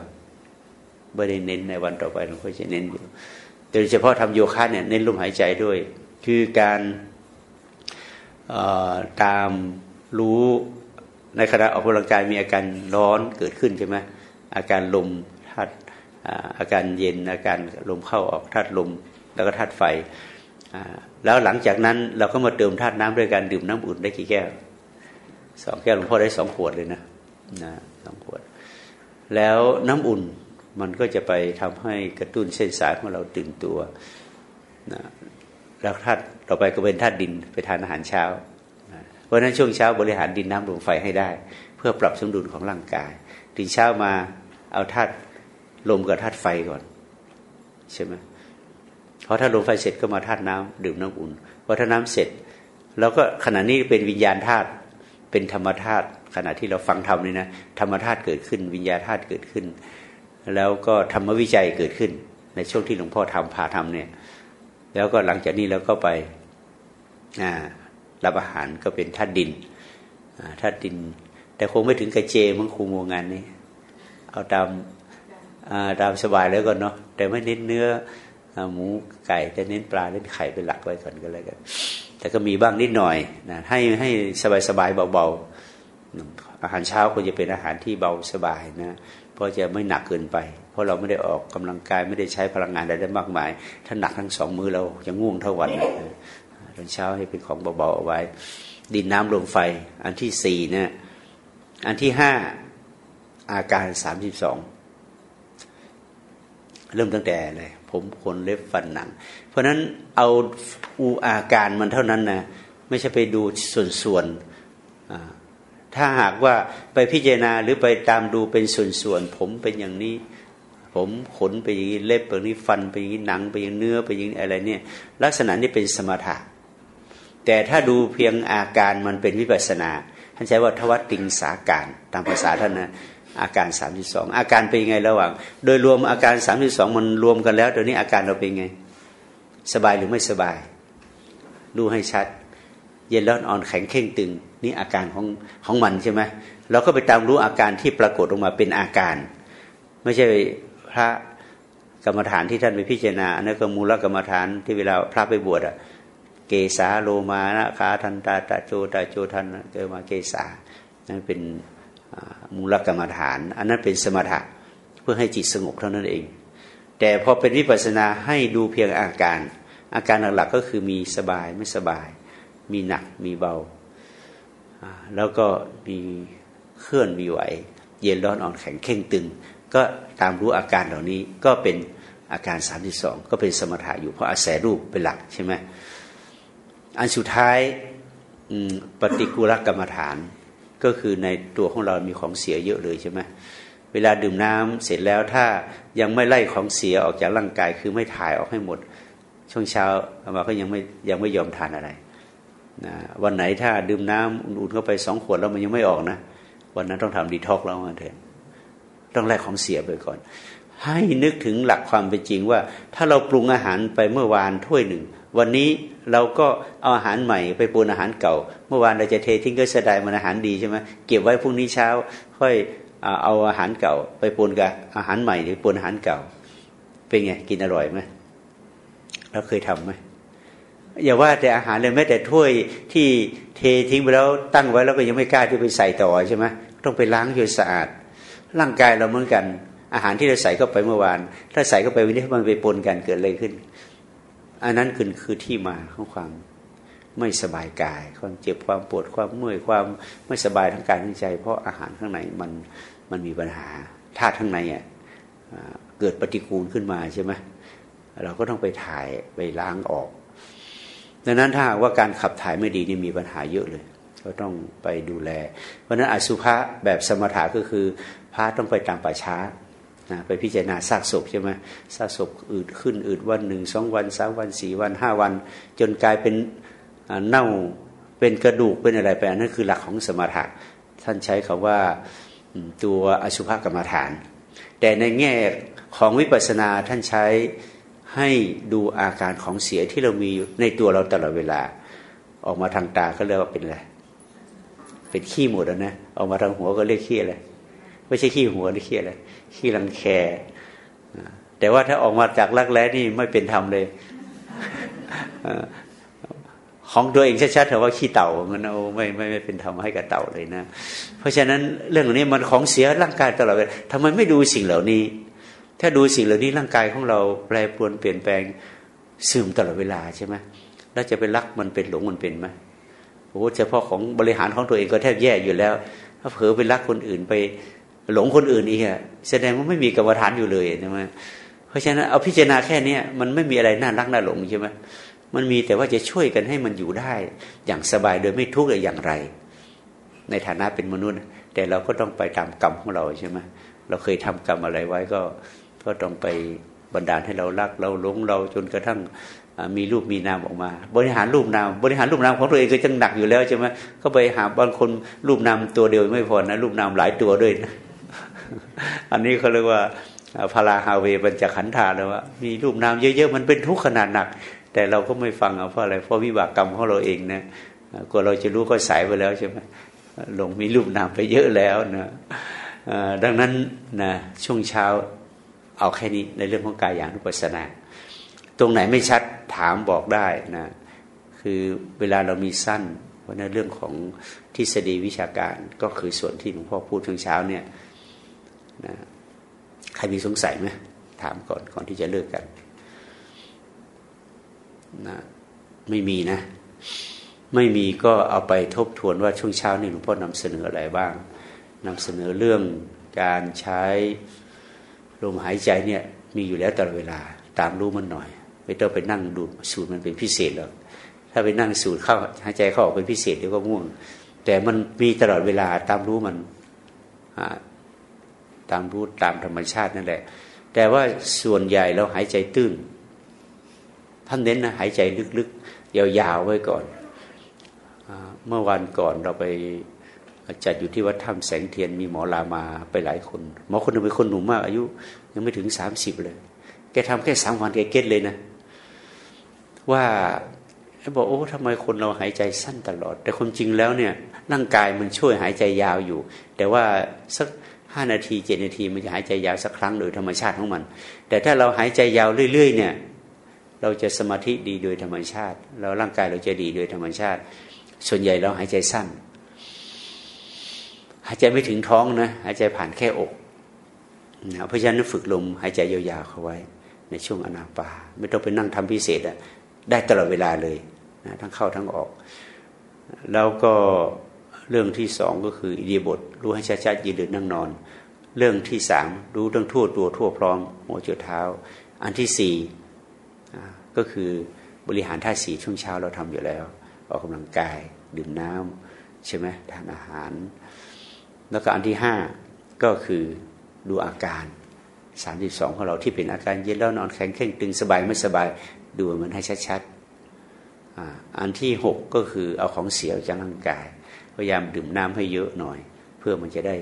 ไม่ได้เน้นในวันต่อไปหลวงพ่อจะเน้นอยู่โดยเฉพาะทำโยคะเนี่ยเน้นลมหายใจด้วย คือการตามรู้ในขณะออกกำลังกายมีอาการร้อนเกิดขึ้นใช่ไหมอาการลมธาตุอาการเย็นอาการลมเข้าออกธาตุลม แล้วก็ธาตุไฟ แล้วหลังจากนั้นเราก็มาเติมธาตุน้ำด้วยการดื่มน้ำอุ่นได้กี่แก้วสองแก้วหลวงพ่อได้สองขวดเลยนะนะสองขวด แล้วน้ำอุ่นมันก็จะไปทำให้กระตุ้นเส้นสายของเราตื่นตัวนะแล้วธาตุต่อไปก็เป็นธาตุดินไปทานอาหารเช้า เพราะฉะนั้นช่วงเช้าบริหารดินน้ำลมไฟให้ได้ เพื่อปรับสมดุลของร่างกายตื่นเช้ามาเอาธาตุลมกับธาตุไฟก่อน ใช่ไหม พอถ้าลมไฟเสร็จก็มาธาตุน้ำดื่มน้ำอุ่นพอถ้าน้ำเสร็จเราก็ขณะนี้เป็นวิญญาณธาตุเป็นธรรมธาตุขณะที่เราฟังธรรมนี่นะธรรมธาตุเกิดขึ้น วิญญาณธาตุเกิดขึ้น แล้วก็ธรรมวิจัยเกิดขึ้น ในช่วงที่หลวงพ่อทำพาทำเนี่ย แล้วก็หลังจากนี้เราก็ไปรับอาหารก็เป็นธาตุดินธาตุดิน แต่คงไม่ถึงกระเจมังคูโมงานนี้ เอาตามตามสบายแล้วก่อนเนาะแต่ไม่เน้นเนื้อ หมูไก่แต่เน้นปลาเน้นไข่เป็นหลักไว้ก่อนก็แล้วกัน แต่ก็มีบ้างนิดหน่อยนะให้ให้สบายสบายเบาๆ อาหารเช้าควรจะเป็นอาหารที่เบาสบายนะเพราะจะไม่หนักเกินไป เพราะเราไม่ได้ออกกำลังกายไม่ได้ใช้พลังงานอะไรได้มากมาย ถ้าหนักทั้งสองมือเราจะง่วงเท่าวันตอนเช้าให้เป็นของเบาๆเอาไว้ ดินน้ำลมไฟ อันที่สี่เนี่ยอันที่ห้าอาการสามสิบสอง เริ่มตั้งแต่เลยผมขนเล็บฟันหนัง เพราะฉะนั้นเอาอูอาการมันเท่านั้นนะไม่ใช่ไปดูส่วนๆถ้าหากว่าไปพิจารณาหรือไปตามดูเป็นส่วนๆผมเป็นอย่างนี้ ผมขนไปอย่างนี้เล็บไปอย่างนี้ฟันไปอย่างนี้หนัง ไปอย่างเนื้อไปอย่างอะไรเนี่ย ลักษณะนี้เป็นสมถะแต่ถ้าดูเพียงอาการมันเป็นวิปัสนาท่านใช้ว่าทวัตติงสาการตามภาษาท่านนะ อาการสามสิบสองอาการเป็นไงระหว่าง โดยรวมอาการสามสิบสองมันรวมกันแล้วตัวนี้อาการเราเป็นไง สบายหรือไม่สบาย ดูให้ชัด เย็นร้อนอ่อนแข็งเข่งตึง นี่อาการของของมันใช่ไหมเราก็ไปตามรู้อาการที่ปรากฏออกมาเป็นอาการ ไม่ใช่พระกรรมฐานที่ท่านไปพิจารณาอันนั้นก็มูลกรรมฐานที่เวลาพระไปบวชอะเกสาโลมานะคาทันตาตะโจตาโจทันเกิดมาเกสานั่นเป็น มูลกรรมฐาน อันนั้นเป็นสมถะเพื่อให้จิตสงบเท่านั้นเอง แต่พอเป็นวิปัสสนาให้ดูเพียงอาการ อาการหลักๆก็คือมีสบายไม่สบาย มีหนักมีเบา แล้วก็มีเคลื่อนมีไหว เย็นร้อนอ่อนแข็งเข่งตึง ก็ตามรู้อาการเหล่านี้ก็เป็นอาการสามสิบสองก็เป็นสมถะอยู่เพราะอาศัยรูปเป็นหลักใช่ไหมอันสุดท้ายปฏิกูลกรรมฐาน ก็คือในตัวของเรามีของเสียเยอะเลยใช่ไหมเวลาดื่มน้ำเสร็จแล้วถ้ายังไม่ไล่ของเสียออกจากร่างกายคือไม่ถ่ายออกให้หมด ช่วงเช้าอามาก็ยังไม่ยังไม่ยอมทานอะไรนะวันไหนถ้าดื่มน้ำอุ่นๆเข้าไปสองขวดแล้วมันยังไม่ออกนะวันนั้นต้องทำดีท็อกแล้วมันเถอะต้องไล่ของเสียไปก่อน ให้นึกถึงหลักความเป็นจริงว่า ถ้าเราปรุงอาหารไปเมื่อวานถ้วยหนึ่ง วันนี้ เราก็เอาอาหารใหม่ไปปนอาหารเก่า เมื่อวานเราจะเททิ้งก็เสียดายมันอาหารดีใช่ไหมเก็บไว้พรุ่งนี้เช้า ค่อยเอาอาหารเก่า ไปปนกับอาหารใหม่หรือปนอาหารเก่า เป็นไงกินอร่อยไหมเราเคยทํำไหมอย่าว่าแต่อาหารเลยแม้แต่ถ้วยที่เททิ้งไปแล้วตั้งไว้แล้วก็ยังไม่กล้าที่ไปใส่ต่อใช่ไหมต้องไปล้างจนสะอาด ร่างกายเราเหมือนกัน อาหารที่เราใส่เข้าไปเมื่อวาน ถ้าใส่เข้าไปวันนี้มันไปปนกันเกิดอะไรขึ้น อันนั้นคือคือที่มาของความไม่สบายกาย ความเจ็บความปวดความเมื่อยความไม่สบายทั้งกายทั้งใจ เพราะอาหารข้างในมันมันมีปัญหาธาตุข้างในอะเกิดปฏิกูลขึ้นมาใช่ไหมเราก็ต้องไปถ่ายไปล้างออก ดังนั้นถ้าว่าการขับถ่ายไม่ดีนี่มีปัญหาเยอะเลย ก็ต้องไปดูแล เพราะนั้นอสุภะแบบสมถะก็คือพระต้องไปตามป่าช้า นะไปพิจารณาซากศพใช่ไหมซากศพอืดขึ้นอืดวันหนึ่งสองวันสามวันสี่วันห้าวัน จนกลายเป็นเน่าเป็นกระดูกเป็นอะไรไปอันนั้นคือหลักของสมถะท่านใช้คาว่าตัวอสุภกรรมฐาน แต่ในแง่ของวิปัสสนาท่านใช้ให้ดูอาการของเสียที่เรามีในตัวเราตลอดเวลา ออกมาทางตาก็เรียกว่าเป็นอะไรเป็นขี้หมดแล้วนะออกมาทางหัวก็เรียกขี้อะไรไม่ใช่ขี้หัวนี่ขี้อะไร ขี้รังแคแต่ว่าถ้าออกมาจากรักแร้นี่ไม่เป็นธรรมเลยของตัวเองชัดๆแต่ว่าขี้เต่ามันเอาไม่ไม่ไม่เป็นธรรมให้กับเต่าเลยนะ เพราะฉะนั้นเรื่องนี้มันของเสียร่างกายตลอดเวลาทำไมไม่ดูสิ่งเหล่านี้ ถ้าดูสิ่งเหล่านี้ร่างกายของเราแปรปรวนเปลี่ยนแปลงเสื่อมตลอดเวลาใช่ไหมแล้วจะไปรักมันเป็นหลงมันเป็นไหมโอ้เฉพาะของบริหารของตัวเองก็แทบแย่อยู่แล้ว ถ้าเผลอไปรักคนอื่นไปหลงคนอื่นอีกอะ แสดงว่าไม่มีกรรมฐานอยู่เลยใช่ไหมเพราะฉะนั้นเอาพิจารณาแค่เนี้ยมันไม่มีอะไรน่ารักน่าหลงใช่ไหมมันมีแต่ว่าจะช่วยกันให้มันอยู่ได้ อย่างสบายโดยไม่ทุกข์อย่างไร ในฐานะเป็นมนุษย์ แต่เราก็ต้องไปตามกรรมของเราใช่ไหมเราเคยทำกรรมอะไรไว้ก็ก็ต้องไปบันดาลให้เรารักเราหลงเราจนกระทั่งมีรูปมีนามออกมา บริหารรูปนามบริหารรูปนามของตัวเองก็จังหนักอยู่แล้วใช่ไหมก็ไปหาบางคนรูปนามตัวเดียวไม่พอนะรูปนามหลายตัวด้วยนะ อันนี้เขาเรียกว่าพาราฮาเวบัญจขันธาเลยว่ามีรูปนามเยอะๆมันเป็นทุกข์ขนาดหนัก แต่เราก็ไม่ฟังเอาเพราะอะไรเพราะวิบากกรรมของเราเองนะกว่าเราจะรู้ก็สายไปแล้วใช่ไหมหลงมีรูปนามไปเยอะแล้วนะดังนั้นนะช่วงเช้าเอาแค่นี้ในเรื่องของกายอย่างนุปัสสนา ตรงไหนไม่ชัดถามบอกได้นะคือเวลาเรามีสั้นเพราะในเรื่องของทฤษฎีวิชาการก็คือส่วนที่หลวงพ่อพูดช่วงเช้าเนี่ย นะใครมีสงสัยไหมถามก่อนก่อนที่จะเลิกกันนะไม่มีนะ ไม่มีก็เอาไปทบทวนว่าช่วงเช้านี่หลวงพ่อนำเสนออะไรบ้างนำเสนอเรื่องการใช้ลมหายใจเนี่ย มีอยู่แล้วตลอดเวลา ตามรู้มันหน่อย ไม่ต้องไปนั่งดูสูตรมันเป็นพิเศษหรอกถ้าไปนั่งสูตรเข้าหายใจเข้าออกเป็นพิเศษเดี๋ยวก็ง่วง แต่มันมีตลอดเวลาตามรู้มัน ตามรู้ตามธรรมชาตินั่นแหละ แต่ว่าส่วนใหญ่เราหายใจตื้นท่านเน้นนะหายใจลึกๆ ยาวๆไว้ก่อนเมื่อวันก่อนเราไปจัดอยู่ที่วัดถ้ำแสงเทียนมีหมอลามาไปหลายคน หมอคนนึงเป็นคนหนุ่มมาก อายุ ยังไม่ถึงสามสิบเลย แกทำแค่สามวันแกเก็ตเลยนะ ว่าบอกโอ้ทำไมคนเราหายใจสั้นตลอด แต่ความจริงแล้วเนี่ยร่างกายมันช่วยหายใจยาวอยู่ แต่ว่าสัก ห้านาทีเจ็ดนาทีมันจะหายใจยาวสักครั้งโดยธรรมชาติของมัน แต่ถ้าเราหายใจยาวเรื่อย ๆ เนี่ย เราจะสมาธิดีโดยธรรมชาติ เราร่างกายเราจะดีโดยธรรมชาติ ส่วนใหญ่เราหายใจสั้น หายใจไม่ถึงท้องนะหายใจผ่านแค่อกนะเพราะฉะนั้นฝึกลมหายใจยาวๆเข้าไว้ ในช่วงอนาปาไม่ต้องไปนั่งทำพิเศษอะได้ตลอดเวลาเลยนะทั้งเข้าทั้งออก แล้วก็ เรื่องที่สองก็คืออิเดียบทรู้ให้ชัดๆยืนเดินนั่งนอน เรื่องที่สามรู้เรื่องทั่วตัวทั่วพร้อมหัวจุดเท้า อันที่สี่ก็คือบริหารท่าสีช่วงเช้าเราทำอยู่แล้ว ออกกำลังกายดื่มน้ำใช่ไหมทานอาหาร แล้วก็อันที่ห้าก็คือดูอาการสามิบสองของเราที่เป็นอาการเย็นแล้วนอนแข็งเข่งตึงสบายไม่สบายดูมันให้ชัดๆอันที่หกก็คือเอาของเสียจากร่างกาย พยายามดื่มน้ำให้เยอะหน่อย เพื่อมันจะได้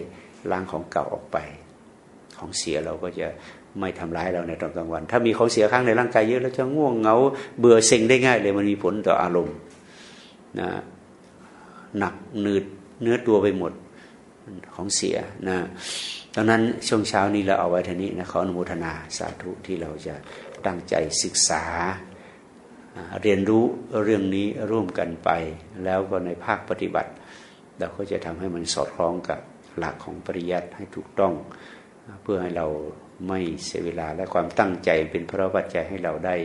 ล้างของเก่าออกไป ของเสียเราก็จะไม่ทำร้ายเราในตอนกลางวัน ถ้ามีของเสียข้างในร่างกายเยอะแล้วจะง่วงเหงาเบื่อเซ็งได้ง่ายเลยมันมีผลต่ออารมณ์นะหนักหนืดเนื้อตัวไปหมดของเสียนะดังนั้นช่วงเช้านี้เราเอาไว้ท่านี้นะขออนุโมทนาสาธุที่เราจะตั้งใจศึกษา เรียนรู้เรื่องนี้ร่วมกันไป แล้วก็ในภาคปฏิบัติ เราก็จะทำให้มันสอดคล้องกับหลักของปริยัติให้ถูกต้อง เพื่อให้เราไม่เสียเวลาและความตั้งใจเป็นพระวัจจัยให้เราได้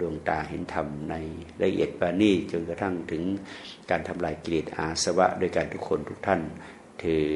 ดวงตาเห็นธรรมในละเอียดปานีจนกระทั่งถึงการทำลายกิเลสอาสวะโดยการทุกคนทุกท่านถือ